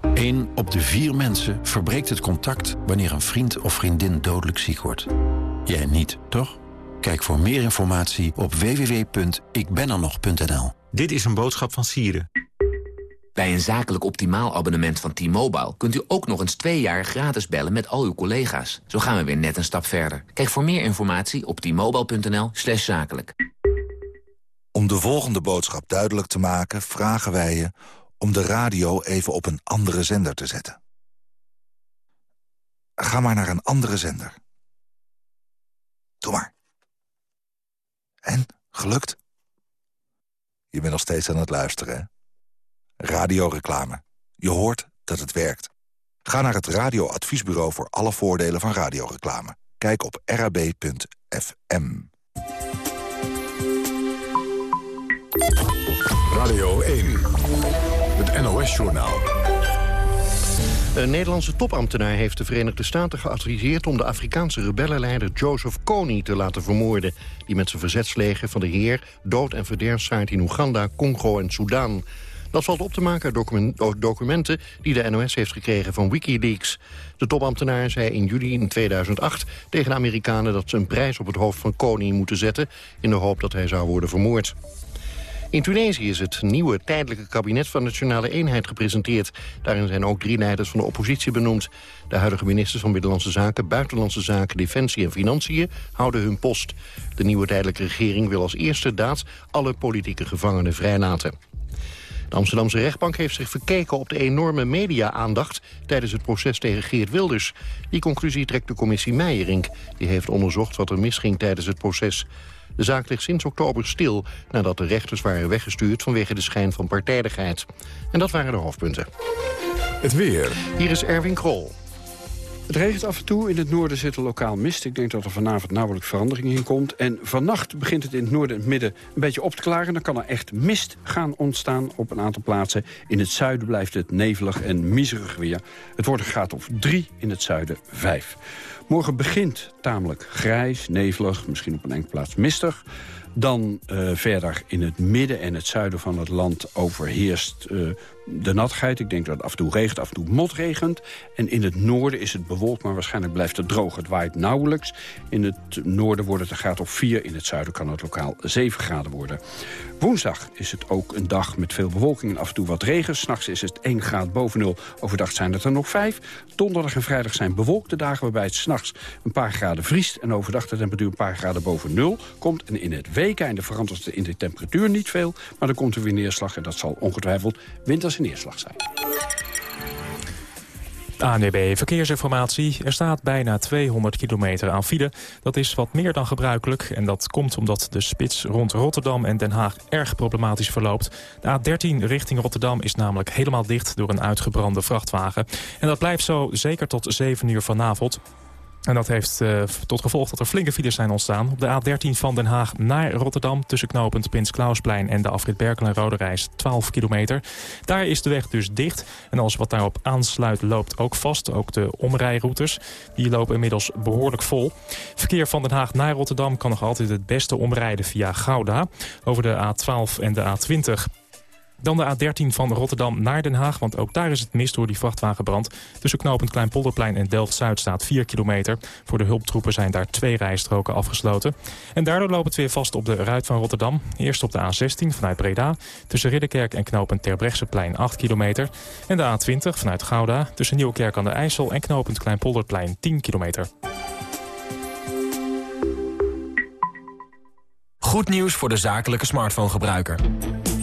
Eén op de vier mensen verbreekt het contact wanneer een vriend of vriendin dodelijk ziek wordt. Jij niet, toch? Kijk voor meer informatie op www.ikbenernog.nl. Dit is een boodschap van Sieren. Bij een zakelijk optimaal abonnement van T-Mobile... kunt u ook nog eens twee jaar gratis bellen met al uw collega's. Zo gaan we weer net een stap verder. Kijk voor meer informatie op t-mobile.nl slash zakelijk. Om de volgende boodschap duidelijk te maken... vragen wij je om de radio even op een andere zender te zetten. Ga maar naar een andere zender. Doe maar. En? Gelukt? Je bent nog steeds aan het luisteren, hè? Radioreclame. Je hoort dat het werkt. Ga naar het radioadviesbureau voor alle voordelen van radioreclame. Kijk op rab.fm. Radio 1. Het NOS-journaal. Een Nederlandse topambtenaar heeft de Verenigde Staten geadviseerd... om de Afrikaanse rebellenleider Joseph Kony te laten vermoorden... die met zijn verzetsleger van de Heer dood en verderf zaait in Oeganda, Congo en Soudaan. Dat valt op te maken uit documenten die de NOS heeft gekregen van Wikileaks. De topambtenaar zei in juli in 2008 tegen de Amerikanen... dat ze een prijs op het hoofd van Kony moeten zetten... in de hoop dat hij zou worden vermoord. In Tunesië is het nieuwe tijdelijke kabinet van Nationale Eenheid gepresenteerd. Daarin zijn ook drie leiders van de oppositie benoemd. De huidige ministers van Binnenlandse Zaken, Buitenlandse Zaken, Defensie en Financiën houden hun post. De nieuwe tijdelijke regering wil als eerste daad alle politieke gevangenen vrijlaten. De Amsterdamse rechtbank heeft zich verkeken op de enorme media-aandacht tijdens het proces tegen Geert Wilders. Die conclusie trekt de commissie Meijerink. Die heeft onderzocht wat er misging tijdens het proces. De zaak ligt sinds oktober stil nadat de rechters waren weggestuurd vanwege de schijn van partijdigheid. En dat waren de hoofdpunten. Het weer. Hier is Erwin Krol. Het regent af en toe. In het noorden zit er lokaal mist. Ik denk dat er vanavond nauwelijks verandering in komt. En vannacht begint het in het noorden en het midden een beetje op te klaren. Dan kan er echt mist gaan ontstaan op een aantal plaatsen. In het zuiden blijft het nevelig en miserig weer. Het wordt een graad of drie, in het zuiden vijf. Morgen begint tamelijk grijs, nevelig, misschien op een enkele plaats mistig. Dan uh, verder in het midden en het zuiden van het land overheerst uh, de nattigheid. Ik denk dat het af en toe regent, af en toe motregent. En in het noorden is het bewolkt, maar waarschijnlijk blijft het droog. Het waait nauwelijks. In het noorden wordt het een graad of 4. In het zuiden kan het lokaal 7 graden worden. Woensdag is het ook een dag met veel bewolking en af en toe wat regen. S'nachts is het 1 graad boven nul. Overdag zijn het er nog 5. Donderdag en vrijdag zijn bewolkte dagen waarbij het s'nachts een paar graden vriest. En overdag de temperatuur een paar graden boven nul komt. En in het weekende verandert het in de temperatuur niet veel. Maar dan komt er weer neerslag en dat zal ongetwijfeld winters neerslag zijn. ANWB Verkeersinformatie. Er staat bijna 200 kilometer aan file. Dat is wat meer dan gebruikelijk. En dat komt omdat de spits rond Rotterdam en Den Haag erg problematisch verloopt. De A13 richting Rotterdam is namelijk helemaal dicht door een uitgebrande vrachtwagen. En dat blijft zo zeker tot 7 uur vanavond. En dat heeft uh, tot gevolg dat er flinke files zijn ontstaan. Op de A13 van Den Haag naar Rotterdam... tussen knooppunt Prins Klausplein en de afrit Berkel en Rode Reis 12 kilometer. Daar is de weg dus dicht. En alles wat daarop aansluit loopt ook vast. Ook de omrijroutes. Die lopen inmiddels behoorlijk vol. Verkeer van Den Haag naar Rotterdam kan nog altijd het beste omrijden via Gouda. Over de A12 en de A20. Dan de A13 van Rotterdam naar Den Haag, want ook daar is het mist door die vrachtwagenbrand. Tussen knooppunt Kleinpolderplein en Delft-Zuid staat 4 kilometer. Voor de hulptroepen zijn daar twee rijstroken afgesloten. En daardoor loopt het weer vast op de ruit van Rotterdam. Eerst op de A16 vanuit Breda, tussen Ridderkerk en knooppunt Terbrechtseplein 8 kilometer. En de A20 vanuit Gouda, tussen Nieuwkerk aan de IJssel en knooppunt Kleinpolderplein 10 kilometer. Goed nieuws voor de zakelijke smartphone-gebruiker.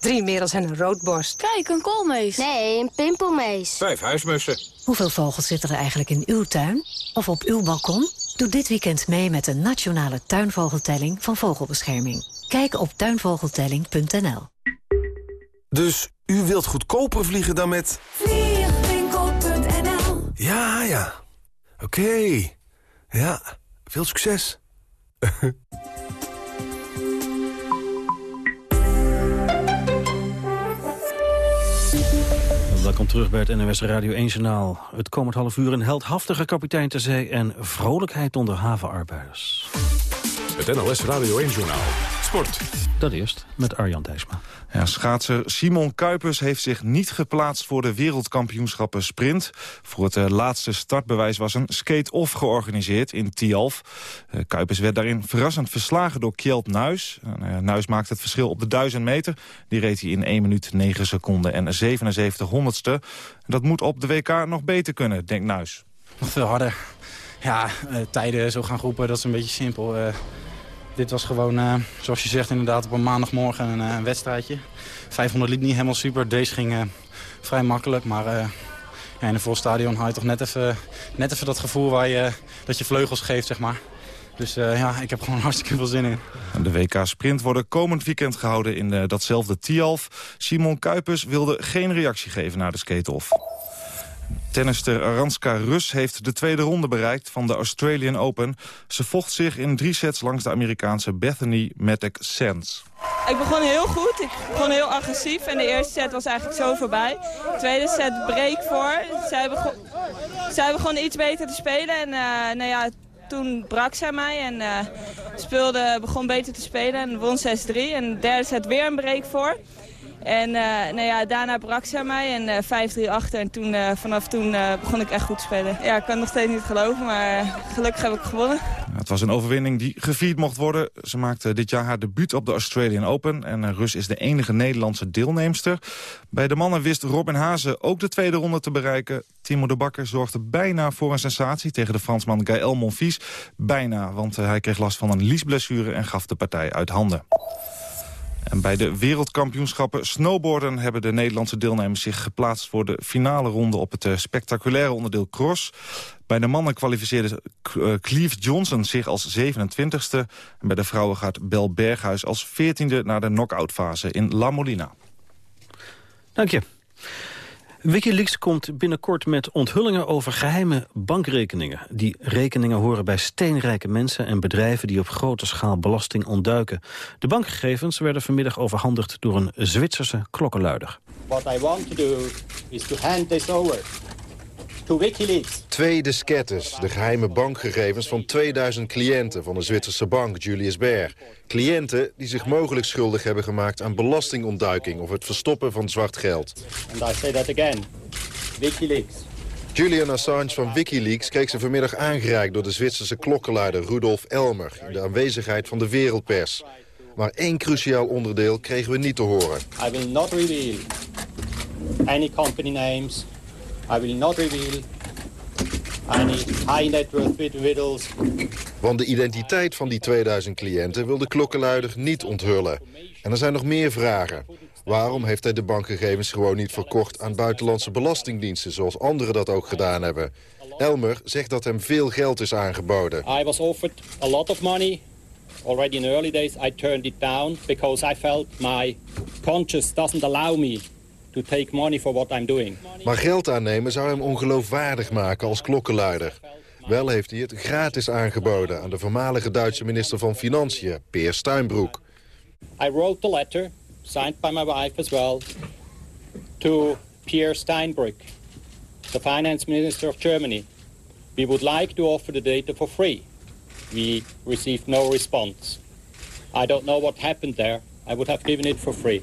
Drie merels en een roodborst. Kijk, een koolmees. Nee, een pimpelmees. Vijf huismussen. Hoeveel vogels zitten er eigenlijk in uw tuin? Of op uw balkon? Doe dit weekend mee met de nationale tuinvogeltelling van Vogelbescherming. Kijk op tuinvogeltelling.nl. Dus u wilt goedkoper vliegen dan met... Vliegwinkel.nl Ja, ja. Oké. Ja, veel succes. Welkom terug bij het NWS Radio 1 Journaal. Het komend half uur een heldhaftige kapitein ter zee... en vrolijkheid onder havenarbeiders. Het NLS Radio 1 Journaal. Sport. Dat eerst met Arjan Dijsma. Ja, schaatser Simon Kuipers heeft zich niet geplaatst voor de wereldkampioenschappen sprint. Voor het uh, laatste startbewijs was een skate-off georganiseerd in Tialf. Uh, Kuipers werd daarin verrassend verslagen door Kjeld Nuis. Uh, Nuis maakte het verschil op de 1000 meter. Die reed hij in 1 minuut 9 seconden en 77 honderdste. Dat moet op de WK nog beter kunnen, denkt Nuis. Nog veel harder. Ja, tijden zo gaan groepen, dat is een beetje simpel. Dit was gewoon, uh, zoals je zegt, inderdaad op een maandagmorgen een, een, wedstrijdje. 500 liep niet helemaal super. Deze ging uh, vrij makkelijk. Maar ja, in een vol stadion haal je toch net even, net even dat gevoel waar je, dat je vleugels geeft, zeg maar. Dus ja, ik heb gewoon hartstikke veel zin in. De WK Sprint worden komend weekend gehouden in datzelfde Tialf. Simon Kuipers wilde geen reactie geven naar de skate-off. Tennister Aranska Rus heeft de tweede ronde bereikt van de Australian Open. Ze vocht zich in drie sets langs de Amerikaanse Bethany Matek Sands. Ik begon heel goed, ik begon heel agressief en de eerste set was eigenlijk zo voorbij. De tweede set break voor, zij begon, zij iets beter te spelen en uh, nou ja, toen brak zij mij en uh, speelde, begon beter te spelen en won 6-3. En de derde set weer een break voor. En uh, nou ja, daarna brak ze mij en uh, 5-3 achter. En toen, uh, vanaf toen begon ik echt goed spelen. Ja, ik kan nog steeds niet geloven, maar gelukkig heb ik gewonnen. Het was een overwinning die gevierd mocht worden. Ze maakte dit jaar haar debuut op de Australian Open. En Rus is de enige Nederlandse deelnemster. Bij de mannen wist Robin Hazen ook de tweede ronde te bereiken. Timo de Bakker zorgde bijna voor een sensatie tegen de Fransman Gaël Monfils. Bijna, want hij kreeg last van een liesblessure en gaf de partij uit handen. En bij de wereldkampioenschappen snowboarden hebben de Nederlandse deelnemers zich geplaatst voor de finale ronde op het spectaculaire onderdeel cross. Bij de mannen kwalificeerde Cleve Johnson zich als 27ste. En bij de vrouwen gaat Bel Berghuis als 14e naar de knock-outfase in La Molina. Dank je. Wikileaks komt binnenkort met onthullingen over geheime bankrekeningen. Die rekeningen horen bij steenrijke mensen en bedrijven die op grote schaal belasting ontduiken. De bankgegevens werden vanmiddag overhandigd door een Zwitserse klokkenluider. What I want to do is to hand this over to Wikileaks. Twee diskettes, de geheime bankgegevens van 2000 cliënten van de Zwitserse bank Julius Baer. Cliënten die zich mogelijk schuldig hebben gemaakt aan belastingontduiking of het verstoppen van zwart geld. And I say that again. Wikileaks. Julian Assange van Wikileaks kreeg ze vanmiddag aangereikt door de Zwitserse klokkenluider Rudolf Elmer in de aanwezigheid van de wereldpers. Maar één cruciaal onderdeel kregen we niet te horen. I will not reveal any company names. I will not reveal any high net worth individuals. Want de identiteit van die 2000 cliënten wil de klokkenluider niet onthullen. En er zijn nog meer vragen. Waarom heeft hij de bankgegevens gewoon niet verkocht aan buitenlandse belastingdiensten... zoals anderen dat ook gedaan hebben? Elmer zegt dat hem veel geld is aangeboden. I was offered a lot of money. Already in the early days I turned it down because I felt my conscience doesn't allow me to take money for what I'm doing. Maar geld aannemen zou hem ongeloofwaardig maken als klokkenluider. Wel heeft hij het gratis aangeboden aan de voormalige Duitse minister van Financiën, Peer Steinbrück. I wrote the letter, signed by my wife as well, to Pierre Steinbrück, the finance minister of Germany. We would like to offer the data for free. We received no response. I don't know what happened there. I would have given it for free.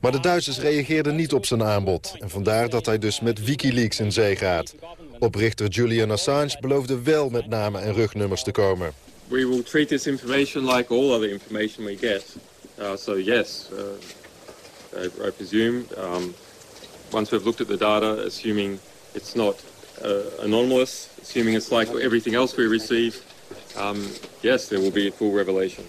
Maar de Duitsers reageerden niet op zijn aanbod. En vandaar dat hij dus met Wikileaks in zee gaat. Oprichter Julian Assange beloofde wel met namen en rugnummers te komen. We will treat this information like all other information we get. Uh, so yes, uh, I, I, presume um, once we've looked at the data, assuming it's not uh, anomalous, assuming it's like everything else we receive, um, yes, there will be a full revelation.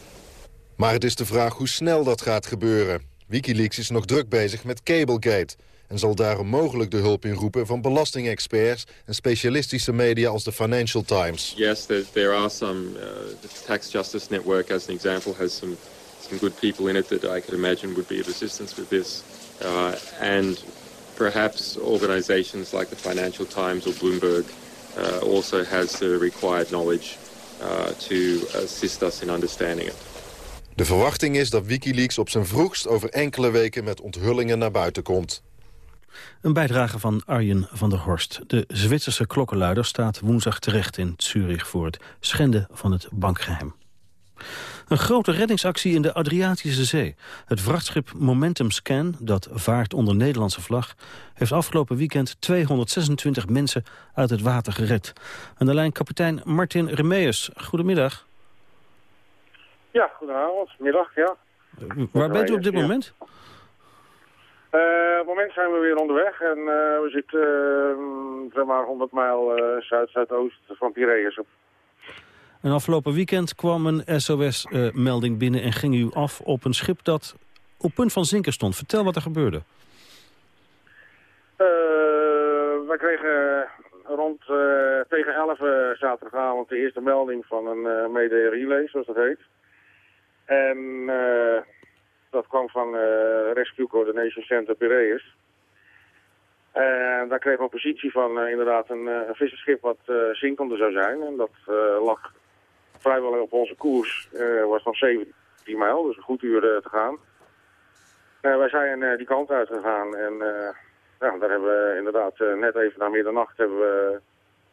Maar het is de vraag hoe snel dat gaat gebeuren. Wikileaks is nog druk bezig met Cablegate en zal daarom mogelijk de hulp inroepen van belastingexperts en specialistische media als de Financial Times. Yes, there, there are some. Uh, the Tax Justice Network, as an example, has some some good people in it that I could imagine would be of assistance with this. Uh, and perhaps organizations like the Financial Times or Bloomberg uh, also has the required knowledge uh, to assist us in understanding it. De verwachting is dat Wikileaks op zijn vroegst over enkele weken met onthullingen naar buiten komt. Een bijdrage van Arjen van der Horst. De Zwitserse klokkenluider staat woensdag terecht in Zurich... voor het schenden van het bankgeheim. Een grote reddingsactie in de Adriatische Zee. Het vrachtschip Momentum Scan, dat vaart onder Nederlandse vlag... heeft afgelopen weekend 226 mensen uit het water gered. Aan de lijn kapitein Martin Remeus. Goedemiddag. Ja, goedenavond. Middag, ja. Waar bent u op dit moment? Uh, op het moment zijn we weer onderweg en uh, we zitten uh, zeg maar 100 mijl zuid-zuidoost van Piraeus. En afgelopen weekend kwam een SOS-melding binnen en ging u af op een schip dat op punt van zinken stond. Vertel wat er gebeurde. wij kregen rond tegen 11 zaterdagavond de eerste melding van een uh, mede relay, zoals dat heet. En dat kwam van uh, Rescue Coordination Center Piraeus. En daar kregen we een positie van uh, inderdaad een, uh, een visserschip wat uh, zinkende zou zijn. En dat lag vrijwel op onze koers. was nog 17 mijl, dus een goed uur te gaan. wij zijn die kant uit gegaan en ja, daar hebben we inderdaad net even na middernacht hebben we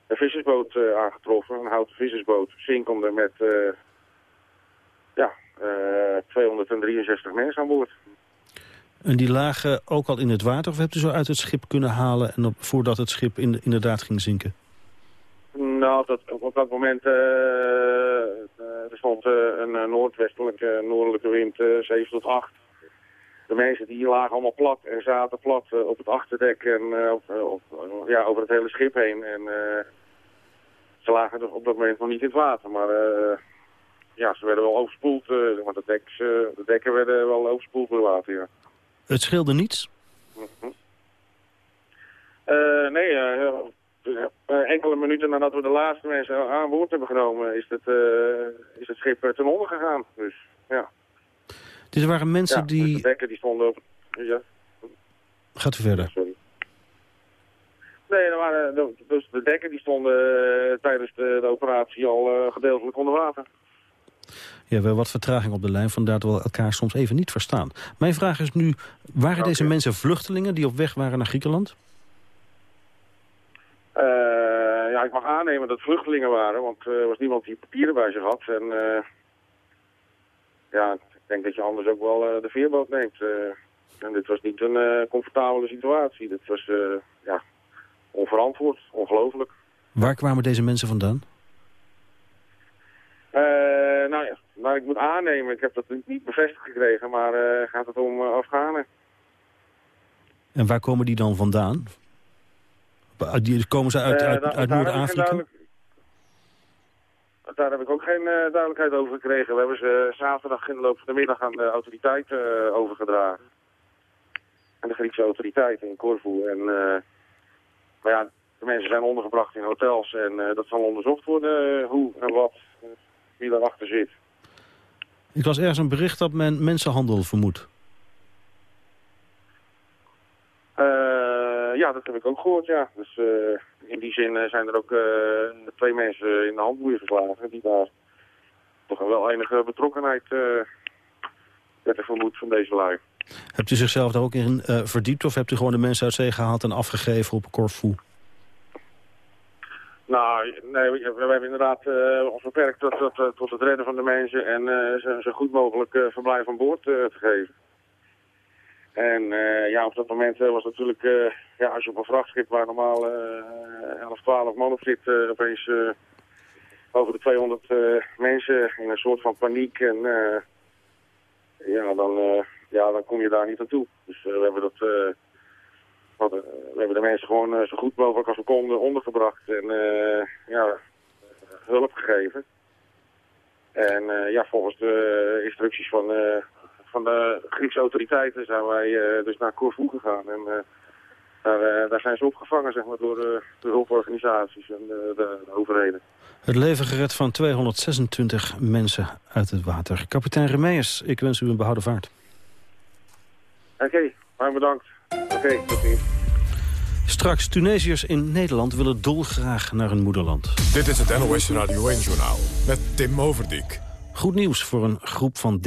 een vissersboot aangetroffen. Een houten vissersboot, zinkende met 263 mensen aan boord. En die lagen ook al in het water of hebt u zo uit het schip kunnen halen en op, voordat het schip in, inderdaad ging zinken? Nou, dat, op dat moment uh, er stond uh, een noordwestelijke, noordelijke wind, 7 tot 8. De mensen die lagen allemaal plat en zaten plat op het achterdek en op, op, ja, over het hele schip heen. En ze lagen dus op dat moment nog niet in het water, maar ja, ze werden wel overspoeld. Uh, want de, deks, uh, de dekken werden wel overspoeld door water, ja. Het scheelde niets? Uh, nee, enkele minuten nadat we de laatste mensen aan boord hebben genomen... is het, is het schip ten onder gegaan. Dus, ja. Dit waren mensen ja, die... Dus de dekken die stonden op... Ja. Gaat u verder. Sorry. Nee, er waren, de, dus de dekken die stonden tijdens de, de operatie al gedeeltelijk onder water. Ja, we hebben wat vertraging op de lijn, vandaar dat we elkaar soms even niet verstaan. Mijn vraag is nu, waren okay. deze mensen vluchtelingen die op weg waren naar Griekenland? Uh, ja, ik mag aannemen dat het vluchtelingen waren, want er was niemand die papieren bij zich had. En uh, ja, ik denk dat je anders ook wel uh, de veerboot neemt. en dit was niet een comfortabele situatie. Dit was ja, onverantwoord, ongelooflijk. Waar kwamen deze mensen vandaan? Nou ja, nou, ik moet aannemen, ik heb dat niet bevestigd gekregen, maar uh, gaat het om uh, Afghanen. En waar komen die dan vandaan? Die, komen ze uit, uit, nou, uit Noord-Afrika? Daar heb ik ook geen duidelijkheid over gekregen. We hebben ze zaterdag in de loop van de middag aan de autoriteiten overgedragen. Aan de Griekse autoriteiten in Corfu. En, maar ja, de mensen zijn ondergebracht in hotels en dat zal onderzocht worden hoe en wat wie daarachter zit. Ik las ergens een bericht dat men mensenhandel vermoedt. Uh, ja, dat heb ik ook gehoord, ja. Dus uh, in die zin zijn er ook uh, twee mensen in de handboeien geslagen... die daar toch wel enige betrokkenheid werden vermoed van deze lui. Hebt u zichzelf daar ook in verdiept... of hebt u gewoon de mensen uit zee gehaald en afgegeven op Corfu? Nou, nee, we, hebben inderdaad uh, ons beperkt tot, tot, tot, het redden van de mensen en uh, zo, zo, goed mogelijk verblijf aan boord te geven. En ja, op dat moment was natuurlijk, ja, als je op een vrachtschip waar normaal 11, 12 man op zit, opeens over de 200 mensen in een soort van paniek. En ja, dan, ja, dan kom je daar niet naartoe. Dus we hebben dat we hebben de mensen gewoon zo goed mogelijk als we konden ondergebracht en uh, ja, hulp gegeven. En ja, volgens de instructies van, van de Griekse autoriteiten zijn wij dus naar Corfu gegaan. En daar, eh, daar zijn ze opgevangen zeg maar, door de, de hulporganisaties en de, de, de overheden. Het leven gered van 226 mensen uit het water. Kapitein Remeers, ik wens u een behouden vaart. Oké, maar bedankt. Oké, tot ziens. Straks, Tunesiërs in Nederland willen dolgraag naar hun moederland. Dit is het NOS Radio 1-journaal met Tim Overdijk. Goed nieuws voor een groep van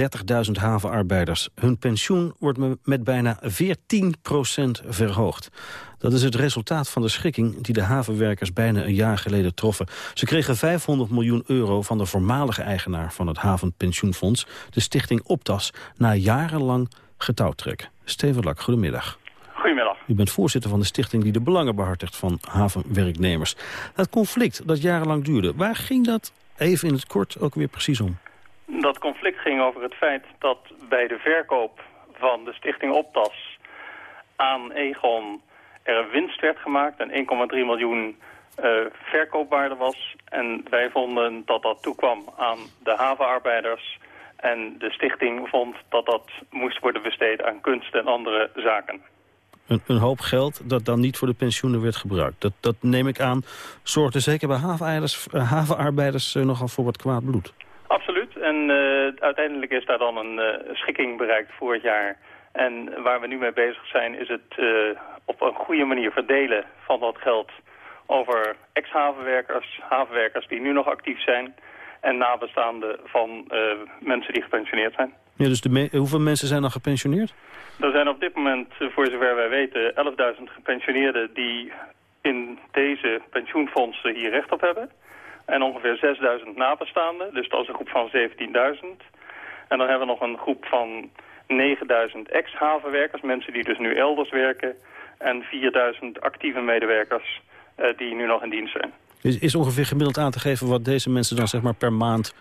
30.000 havenarbeiders. Hun pensioen wordt met bijna 14% verhoogd. Dat is het resultaat van de schikking die de havenwerkers bijna een jaar geleden troffen. Ze kregen 500 miljoen euro van de voormalige eigenaar van het havenpensioenfonds, de stichting Optas, na jarenlang getouwtrek. Steven Lak, goedemiddag. Goedemiddag. U bent voorzitter van de stichting die de belangen behartigt van havenwerknemers. Dat conflict dat jarenlang duurde, waar ging dat even in het kort ook weer precies om? Dat conflict ging over het feit dat bij de verkoop van de stichting Optas aan Egon er een winst werd gemaakt en 1,3 miljoen uh, verkoopwaarde was. En wij vonden dat dat toekwam aan de havenarbeiders. En de stichting vond dat dat moest worden besteed aan kunst en andere zaken. Een, hoop geld dat dan niet voor de pensioenen werd gebruikt. Dat, dat neem ik aan, zorgde zeker bij havenarbeiders, havenarbeiders uh, nogal voor wat kwaad bloed. Absoluut. En uh, uiteindelijk is daar dan een schikking bereikt vorig jaar. En waar we nu mee bezig zijn is het op een goede manier verdelen van dat geld over ex-havenwerkers, havenwerkers die nu nog actief zijn en nabestaanden van mensen die gepensioneerd zijn. Ja, dus de me hoeveel mensen zijn dan gepensioneerd? Er zijn op dit moment, voor zover wij weten, 11.000 gepensioneerden die in deze pensioenfondsen hier recht op hebben. En ongeveer 6.000 nabestaanden, dus dat is een groep van 17.000. En dan hebben we nog een groep van 9.000 ex-havenwerkers, mensen die dus nu elders werken. En 4.000 actieve medewerkers uh, die nu nog in dienst zijn. Is, is ongeveer gemiddeld aan te geven wat deze mensen dan zeg maar per maand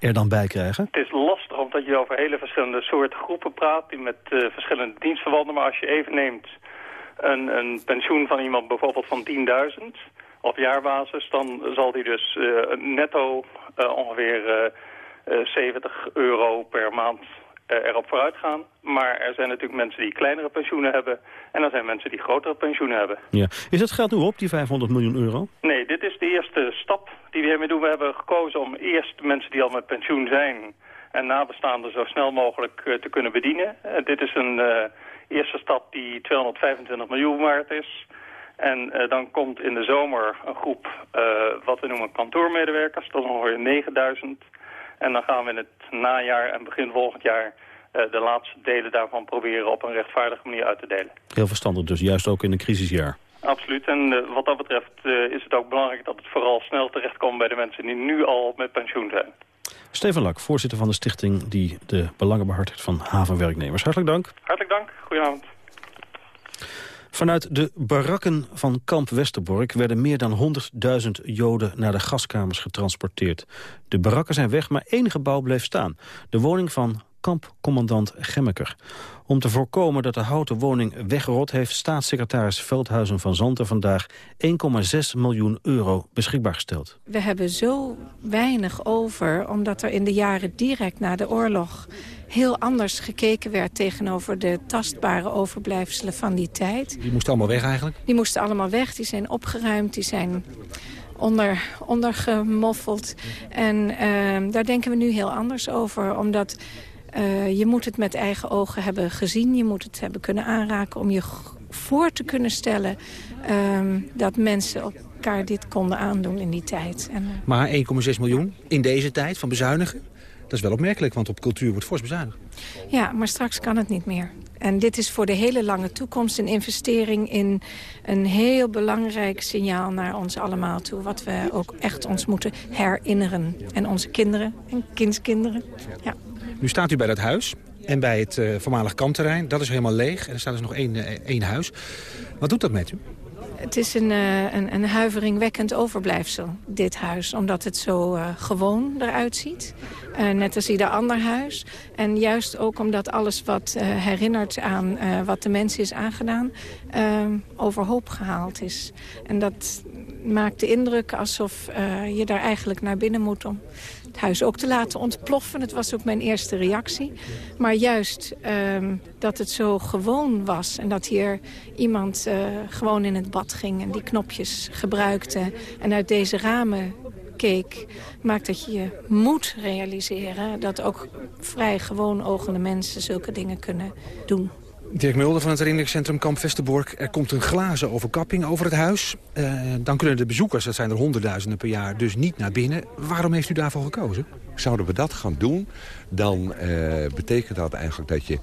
er dan bij krijgen? Het is lastig omdat je over hele verschillende soorten groepen praat die met uh, verschillende dienstverwanten. Maar als je even neemt een, een pensioen van iemand bijvoorbeeld van 10.000 op jaarbasis, dan zal die dus uh, netto uh, ongeveer uh, 70 euro per maand erop vooruit gaan. Maar er zijn natuurlijk mensen die kleinere pensioenen hebben en er zijn mensen die grotere pensioenen hebben. Ja. Is dat geld nu op, die 500 miljoen euro? Nee, dit is de eerste stap die we hiermee doen. We hebben gekozen om eerst mensen die al met pensioen zijn en nabestaanden zo snel mogelijk te kunnen bedienen. dit is een eerste stap die 225 miljoen waard is. En uh, dan komt in de zomer een groep, uh, wat we noemen kantoormedewerkers, dat is ongeveer 9000. En dan gaan we in het najaar en begin volgend jaar uh, de laatste delen daarvan proberen op een rechtvaardige manier uit te delen. Heel verstandig dus, juist ook in een crisisjaar. Absoluut. En wat dat betreft is het ook belangrijk dat het vooral snel terechtkomt bij de mensen die nu al met pensioen zijn. Steven Lak, voorzitter van de stichting die de belangen behartigt van havenwerknemers. Hartelijk dank. Hartelijk dank. Goedenavond. Vanuit de barakken van kamp Westerbork werden meer dan 100.000 Joden naar de gaskamers getransporteerd. De barakken zijn weg, maar één gebouw bleef staan. De woning van kampcommandant Gemmeker. Om te voorkomen dat de houten woning wegrot... heeft staatssecretaris Veldhuizen van Zanten vandaag 1,6 miljoen euro beschikbaar gesteld. We hebben zo weinig over, omdat er in de jaren direct na de oorlog heel anders gekeken werd tegenover de tastbare overblijfselen van die tijd. Die moesten allemaal weg eigenlijk? Die moesten allemaal weg, die zijn opgeruimd, die zijn onder, ondergemoffeld. En uh, daar denken we nu heel anders over, omdat... Uh, je moet het met eigen ogen hebben gezien. Je moet het hebben kunnen aanraken om je voor te kunnen stellen... Uh, dat mensen elkaar dit konden aandoen in die tijd. En, uh... Maar 1,6 miljoen in deze tijd van bezuinigen? Dat is wel opmerkelijk, want op cultuur wordt fors bezuinigd. Ja, maar straks kan het niet meer. En dit is voor de hele lange toekomst een investering in een heel belangrijk signaal naar ons allemaal toe. Wat we ook echt ons moeten herinneren. En onze kinderen en kindskinderen. Ja. Nu staat u bij dat huis en bij het uh, voormalig kampterrein. Dat is helemaal leeg en er staat dus nog één, uh, één huis. Wat doet dat met u? Het is een, uh, een, een huiveringwekkend overblijfsel, dit huis. Omdat het zo gewoon eruit ziet. Net als ieder ander huis. En juist ook omdat alles wat herinnert aan wat de mens is aangedaan... overhoop gehaald is. En dat maakt de indruk alsof je daar eigenlijk naar binnen moet... om het huis ook te laten ontploffen. Het was ook mijn eerste reactie. Maar juist ehm, dat het zo gewoon was en dat hier iemand uh, gewoon in het bad ging... en die knopjes gebruikte en uit deze ramen keek... maakt dat je je moet realiseren dat ook vrij gewoon ogende mensen zulke dingen kunnen doen. Dirk Mulder van het herinneringscentrum Kamp Vesterbork. Er komt een glazen overkapping over het huis. Uh, dan kunnen de bezoekers, dat zijn er honderdduizenden per jaar, dus niet naar binnen. Waarom heeft u daarvoor gekozen? Zouden we dat gaan doen, dan uh, betekent dat eigenlijk dat je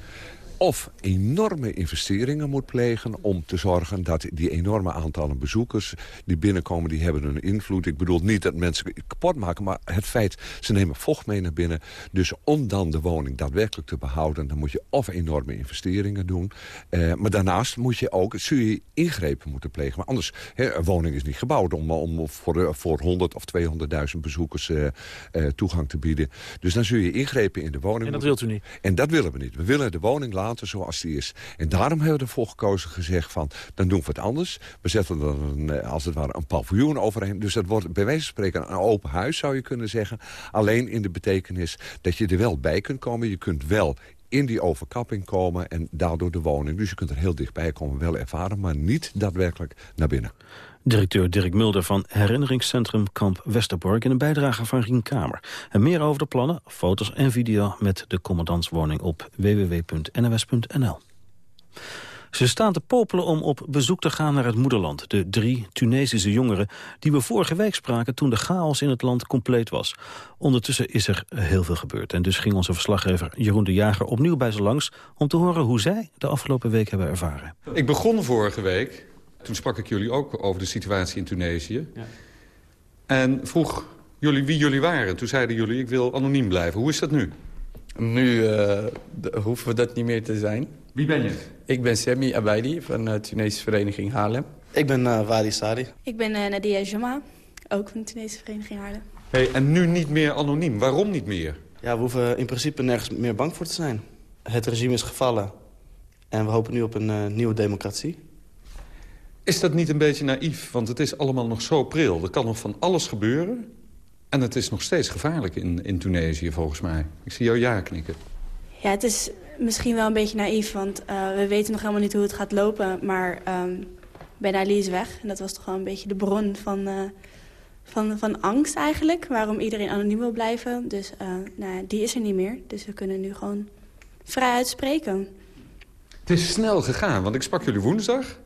of enorme investeringen moet plegen... om te zorgen dat die enorme aantallen bezoekers die binnenkomen... die hebben een invloed. Ik bedoel niet dat mensen kapot maken... maar het feit, ze nemen vocht mee naar binnen. Dus om dan de woning daadwerkelijk te behouden... dan moet je of enorme investeringen doen. Eh, maar daarnaast moet je ook zul je ingrepen moeten plegen. Maar anders, hè, een woning is niet gebouwd... om, om voor, voor 100 of 200.000 bezoekers uh, uh, toegang te bieden. Dus dan zul je ingrepen in de woning En dat wilt u niet? En dat willen we niet. We willen de woning laten zoals die is. En daarom hebben we ervoor gekozen gezegd van... dan doen we het anders. We zetten er een, als het ware een paviljoen overheen. Dus dat wordt bij wijze van spreken een open huis, zou je kunnen zeggen. Alleen in de betekenis dat je er wel bij kunt komen. Je kunt wel in die overkapping komen en daardoor de woning. Dus je kunt er heel dichtbij komen, wel ervaren... maar niet daadwerkelijk naar binnen. Directeur Dirk Mulder van Herinneringscentrum Kamp Westerbork... in een bijdrage van Rien Kamer. En meer over de plannen, foto's en video met de commandantswoning op www.nws.nl. Ze staan te popelen om op bezoek te gaan naar het moederland. De drie Tunesische jongeren die we vorige week spraken... toen de chaos in het land compleet was. Ondertussen is er heel veel gebeurd. En dus ging onze verslaggever Jeroen de Jager opnieuw bij ze langs... om te horen hoe zij de afgelopen week hebben ervaren. Ik begon vorige week toen sprak ik jullie ook over de situatie in Tunesië. Ja. En vroeg jullie wie jullie waren. Toen zeiden jullie, ik wil anoniem blijven. Hoe is dat nu? Nu uh, hoeven we dat niet meer te zijn. Wie ben je? Ik ben Semi Abaidi van de Tunesische Vereniging Haarlem. Ik ben uh, Wadi Sari. Ik ben uh, Nadia Jama, ook van de Tunesische Vereniging Haarlem. Hey, en nu niet meer anoniem. Waarom niet meer? Ja, we hoeven in principe nergens meer bang voor te zijn. Het regime is gevallen. En we hopen nu op een nieuwe democratie. Is dat niet een beetje naïef? Want het is allemaal nog zo pril. Er kan nog van alles gebeuren. En het is nog steeds gevaarlijk in, in Tunesië, volgens mij. Ik zie jou ja knikken. Ja, het is misschien wel een beetje naïef. Want uh, we weten nog helemaal niet hoe het gaat lopen. Maar um, Ben Ali is weg. En dat was toch wel een beetje de bron van, uh, van, van angst eigenlijk. Waarom iedereen anoniem wil blijven. Dus uh, nou, die is er niet meer. Dus we kunnen nu gewoon vrij uitspreken. Het is snel gegaan, want ik sprak jullie woensdag.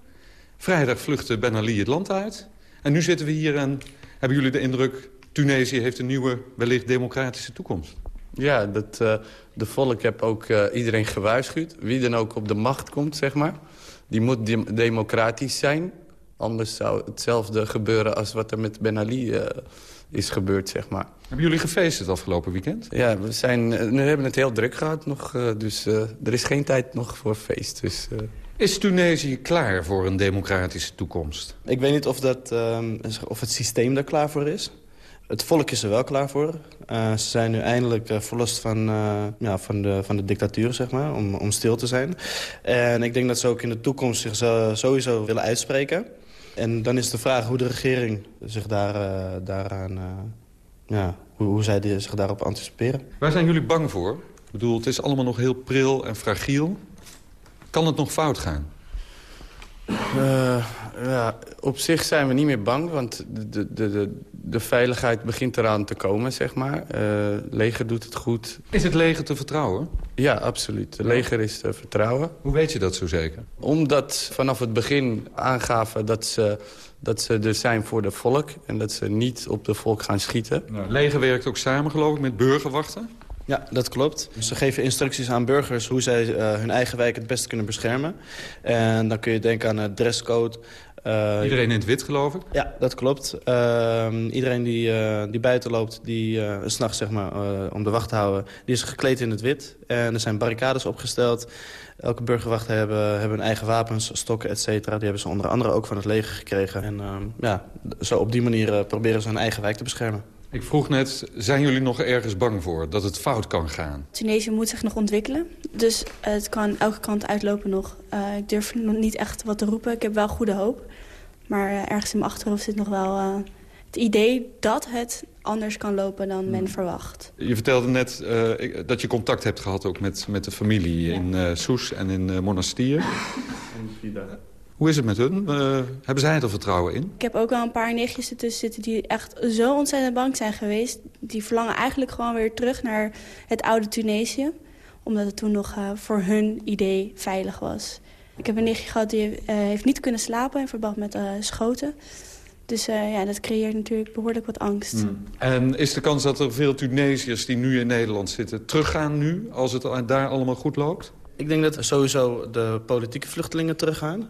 Vrijdag vluchtte Ben Ali het land uit. En nu zitten we hier en hebben jullie de indruk... Tunesië heeft een nieuwe, wellicht democratische toekomst. Ja, dat, uh, de volk heb ook uh, iedereen gewaarschuwd. Wie dan ook op de macht komt, zeg maar. Die moet de democratisch zijn. Anders zou hetzelfde gebeuren als wat er met Ben Ali uh, is gebeurd, zeg maar. Hebben jullie gefeest het afgelopen weekend? Ja, we, zijn, we hebben het heel druk gehad nog. dus er is geen tijd nog voor feest. Dus, is Tunesië klaar voor een democratische toekomst? Ik weet niet of, dat, uh, of het systeem daar klaar voor is. Het volk is er wel klaar voor. Uh, ze zijn nu eindelijk uh, verlost van, uh, ja, van, de, van de dictatuur, zeg maar, om, om stil te zijn. En ik denk dat ze ook in de toekomst zich sowieso willen uitspreken. En dan is de vraag hoe de regering zich daar, daaraan... ja, hoe, hoe zij zich daarop anticiperen. Waar zijn jullie bang voor? Ik bedoel, het is allemaal nog heel pril en fragiel. Kan het nog fout gaan? Uh, ja, op zich zijn we niet meer bang, want de, de, de, de veiligheid begint eraan te komen, zeg maar. Uh, leger doet het goed. Is het leger te vertrouwen? Ja, absoluut. Het leger is te vertrouwen. Hoe weet je dat zo zeker? Omdat vanaf het begin aangaven dat ze, dat ze er zijn voor de volk... en dat ze niet op de volk gaan schieten. Nou, leger werkt ook samen, geloof ik, met burgerwachten? Ja, dat klopt. Ze geven instructies aan burgers hoe zij uh, hun eigen wijk het beste kunnen beschermen. En dan kun je denken aan een dresscode. Uh, iedereen in het wit, geloof ik? Ja, dat klopt. Uh, iedereen die, die buiten loopt, die uh, s'nachts zeg maar, om de wacht te houden... die is gekleed in het wit. En er zijn barricades opgesteld. Elke burgerwacht hebben, hebben hun eigen wapens, stokken, et cetera. Die hebben ze onder andere ook van het leger gekregen. En ehm, ja, zo op die manier proberen ze hun eigen wijk te beschermen. Ik vroeg net, zijn jullie nog ergens bang voor dat het fout kan gaan? Tunesië moet zich nog ontwikkelen. Dus het kan elke kant uitlopen nog. Uh, ik durf nog niet echt wat te roepen. Ik heb wel goede hoop. Maar uh, ergens in mijn achterhoofd zit nog wel... Uh, het idee dat het anders kan lopen dan men verwacht. Je vertelde net uh, dat je contact hebt gehad ook met, met de familie in uh, Soes en in uh, Monastier. Hoe is het met hun? hebben zij er vertrouwen in? Ik heb ook wel een paar nichtjes ertussen zitten die echt zo ontzettend bang zijn geweest. Die verlangen eigenlijk gewoon weer terug naar het oude Tunesië. Omdat het toen nog voor hun idee veilig was. Ik heb een nichtje gehad die heeft niet kunnen slapen in verband met schoten. Dus uh, ja, dat creëert natuurlijk behoorlijk wat angst. Hmm. En is de kans dat er veel Tunesiërs die nu in Nederland zitten... teruggaan nu, als het daar allemaal goed loopt? Ik denk dat sowieso de politieke vluchtelingen teruggaan.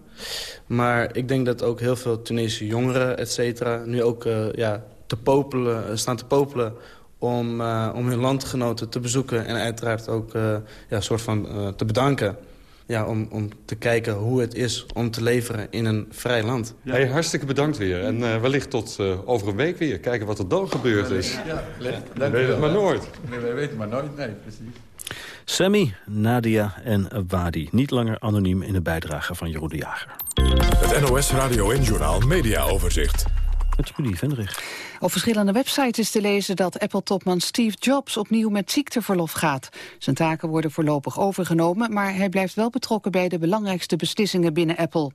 Maar ik denk dat ook heel veel Tunesische jongeren, et cetera... nu ook uh, ja, te popelen, staan te popelen om, uh, om hun landgenoten te bezoeken... en uiteraard ook uh, ja, soort van te bedanken ja, om, om te kijken hoe het is om te leveren in een vrij land. Ja. Hey, hartstikke bedankt weer. En uh, wellicht tot uh, over een week weer. Kijken wat er dan gebeurd is. Ja, ja. weet het maar nooit. Nee, wij weten maar nooit. Nee, precies. Sammy, Nadia en Wadi. Niet langer anoniem in de bijdrage van Jeroen de Jager. Het NOS Radio en Journaal Media Overzicht. Met Rudy. Op verschillende websites is te lezen dat Apple-topman Steve Jobs opnieuw met ziekteverlof gaat. Zijn taken worden voorlopig overgenomen, maar hij blijft wel betrokken bij de belangrijkste beslissingen binnen Apple.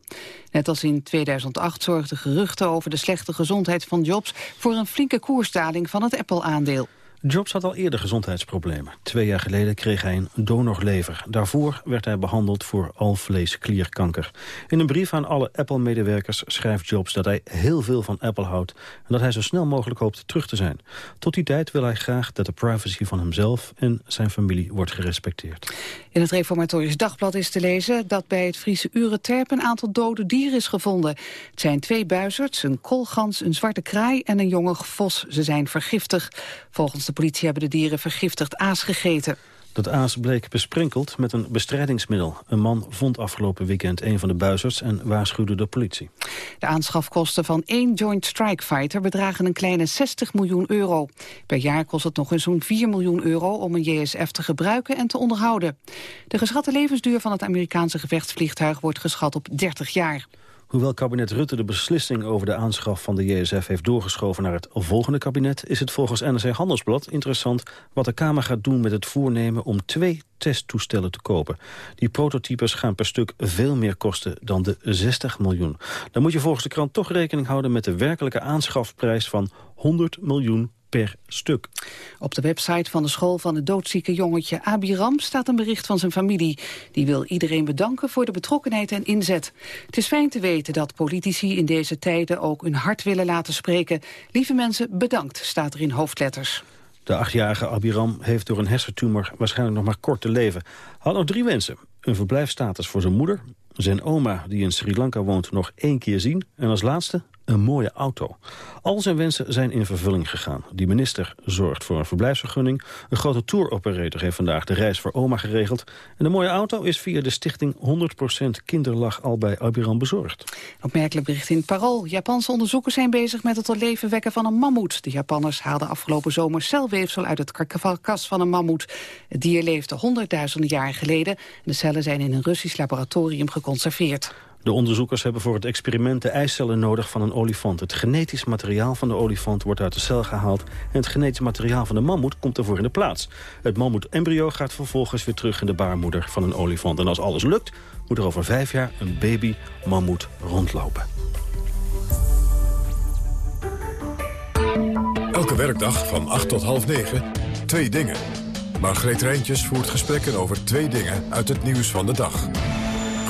Net als in 2008 zorgden geruchten over de slechte gezondheid van Jobs voor een flinke koersdaling van het Apple-aandeel. Jobs had al eerder gezondheidsproblemen. Twee jaar geleden kreeg hij een donorlever. Daarvoor werd hij behandeld voor alvleesklierkanker. In een brief aan alle Apple-medewerkers schrijft Jobs dat hij heel veel van Apple houdt... en dat hij zo snel mogelijk hoopt terug te zijn. Tot die tijd wil hij graag dat de privacy van hemzelf en zijn familie wordt gerespecteerd. In het Reformatorisch Dagblad is te lezen dat bij het Friese Ureterp een aantal dode dieren is gevonden. Het zijn twee buizerds, een koolgans, een zwarte kraai en een jonge vos. Ze zijn vergiftig. Volgens de politie hebben de dieren vergiftigd aas gegeten. Dat aas bleek besprenkeld met een bestrijdingsmiddel. Een man vond afgelopen weekend een van de buizers en waarschuwde de politie. De aanschafkosten van één Joint Strike Fighter bedragen een kleine 60 miljoen euro. Per jaar kost het nog eens zo'n 4 miljoen euro om een JSF te gebruiken en te onderhouden. De geschatte levensduur van het Amerikaanse gevechtsvliegtuig wordt geschat op 30 jaar. Hoewel kabinet Rutte de beslissing over de aanschaf van de JSF heeft doorgeschoven naar het volgende kabinet, is het volgens NRC Handelsblad interessant wat de Kamer gaat doen met het voornemen om twee testtoestellen te kopen. Die prototypes gaan per stuk veel meer kosten dan de 60 miljoen. Dan moet je volgens de krant toch rekening houden met de werkelijke aanschafprijs van 100 miljoen per stuk. Op de website van de school van het doodzieke jongetje Abiram staat een bericht van zijn familie. Die wil iedereen bedanken voor de betrokkenheid en inzet. Het is fijn te weten dat politici in deze tijden ook hun hart willen laten spreken. Lieve mensen, bedankt, staat er in hoofdletters. De achtjarige Abiram heeft door een hersentumor waarschijnlijk nog maar kort te leven. Had nog drie wensen. Een verblijfstatus voor zijn moeder, zijn oma die in Sri Lanka woont nog één keer zien... en als laatste een mooie auto. Al zijn wensen zijn in vervulling gegaan. Die minister zorgt voor een verblijfsvergunning. Een grote touroperator heeft vandaag de reis voor oma geregeld. En de mooie auto is via de stichting 100% Kinderlach al bij Abiram bezorgd. Opmerkelijk bericht in het Parool. Japanse onderzoekers zijn bezig met het tot leven wekken van een mammoet. De Japanners haalden afgelopen zomer celweefsel uit het karkas van een mammoet. Het dier leefde honderdduizenden jaar geleden. En de cellen zijn in een Russisch laboratorium geconserveerd. De onderzoekers hebben voor het experiment de eicellen nodig van een olifant. Het genetisch materiaal van de olifant wordt uit de cel gehaald... en het genetisch materiaal van de mammoet komt ervoor in de plaats. Het mammoet-embryo gaat vervolgens weer terug in de baarmoeder van een olifant. En als alles lukt, moet er over vijf jaar een baby-mammoet rondlopen. Elke werkdag van 8 tot half 9, twee dingen. Margreet Rijntjes voert gesprekken over twee dingen uit het nieuws van de dag.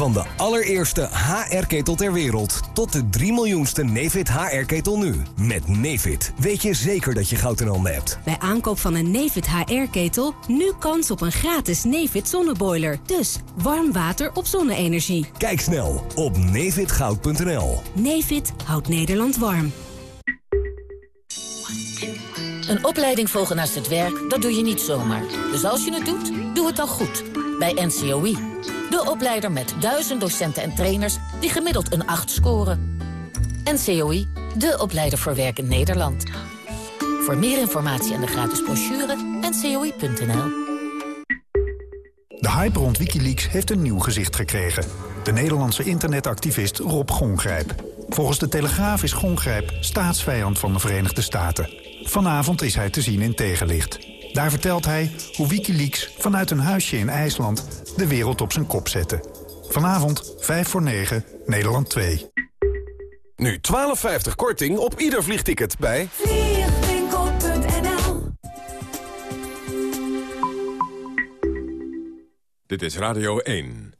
Van de allereerste HR-ketel ter wereld tot de 3 miljoenste Nefit HR-ketel nu. Met Nefit weet je zeker dat je goud in handen hebt. Bij aankoop van een Nefit HR-ketel nu kans op een gratis Nefit zonneboiler. Dus warm water op zonne-energie. Kijk snel op nefitgoud.nl. Nefit houdt Nederland warm. Een opleiding volgen naast het werk, dat doe je niet zomaar. Dus als je het doet, doe het dan goed. Bij NCOI. De opleider met duizend docenten en trainers die gemiddeld een 8 scoren. NCOI, de opleider voor werk in Nederland. Voor meer informatie en de gratis brochure, ncoi.nl. De hype rond Wikileaks heeft een nieuw gezicht gekregen. De Nederlandse internetactivist Rob Gongrijp. Volgens de Telegraaf is Gongrijp staatsvijand van de Verenigde Staten. Vanavond is hij te zien in Tegenlicht. Daar vertelt hij hoe Wikileaks vanuit een huisje in IJsland de wereld op zijn kop zette. Vanavond, 5 voor 9, Nederland 2. Nu 12,50 korting op ieder vliegticket bij... Vliegwinkel.nl Dit is Radio 1.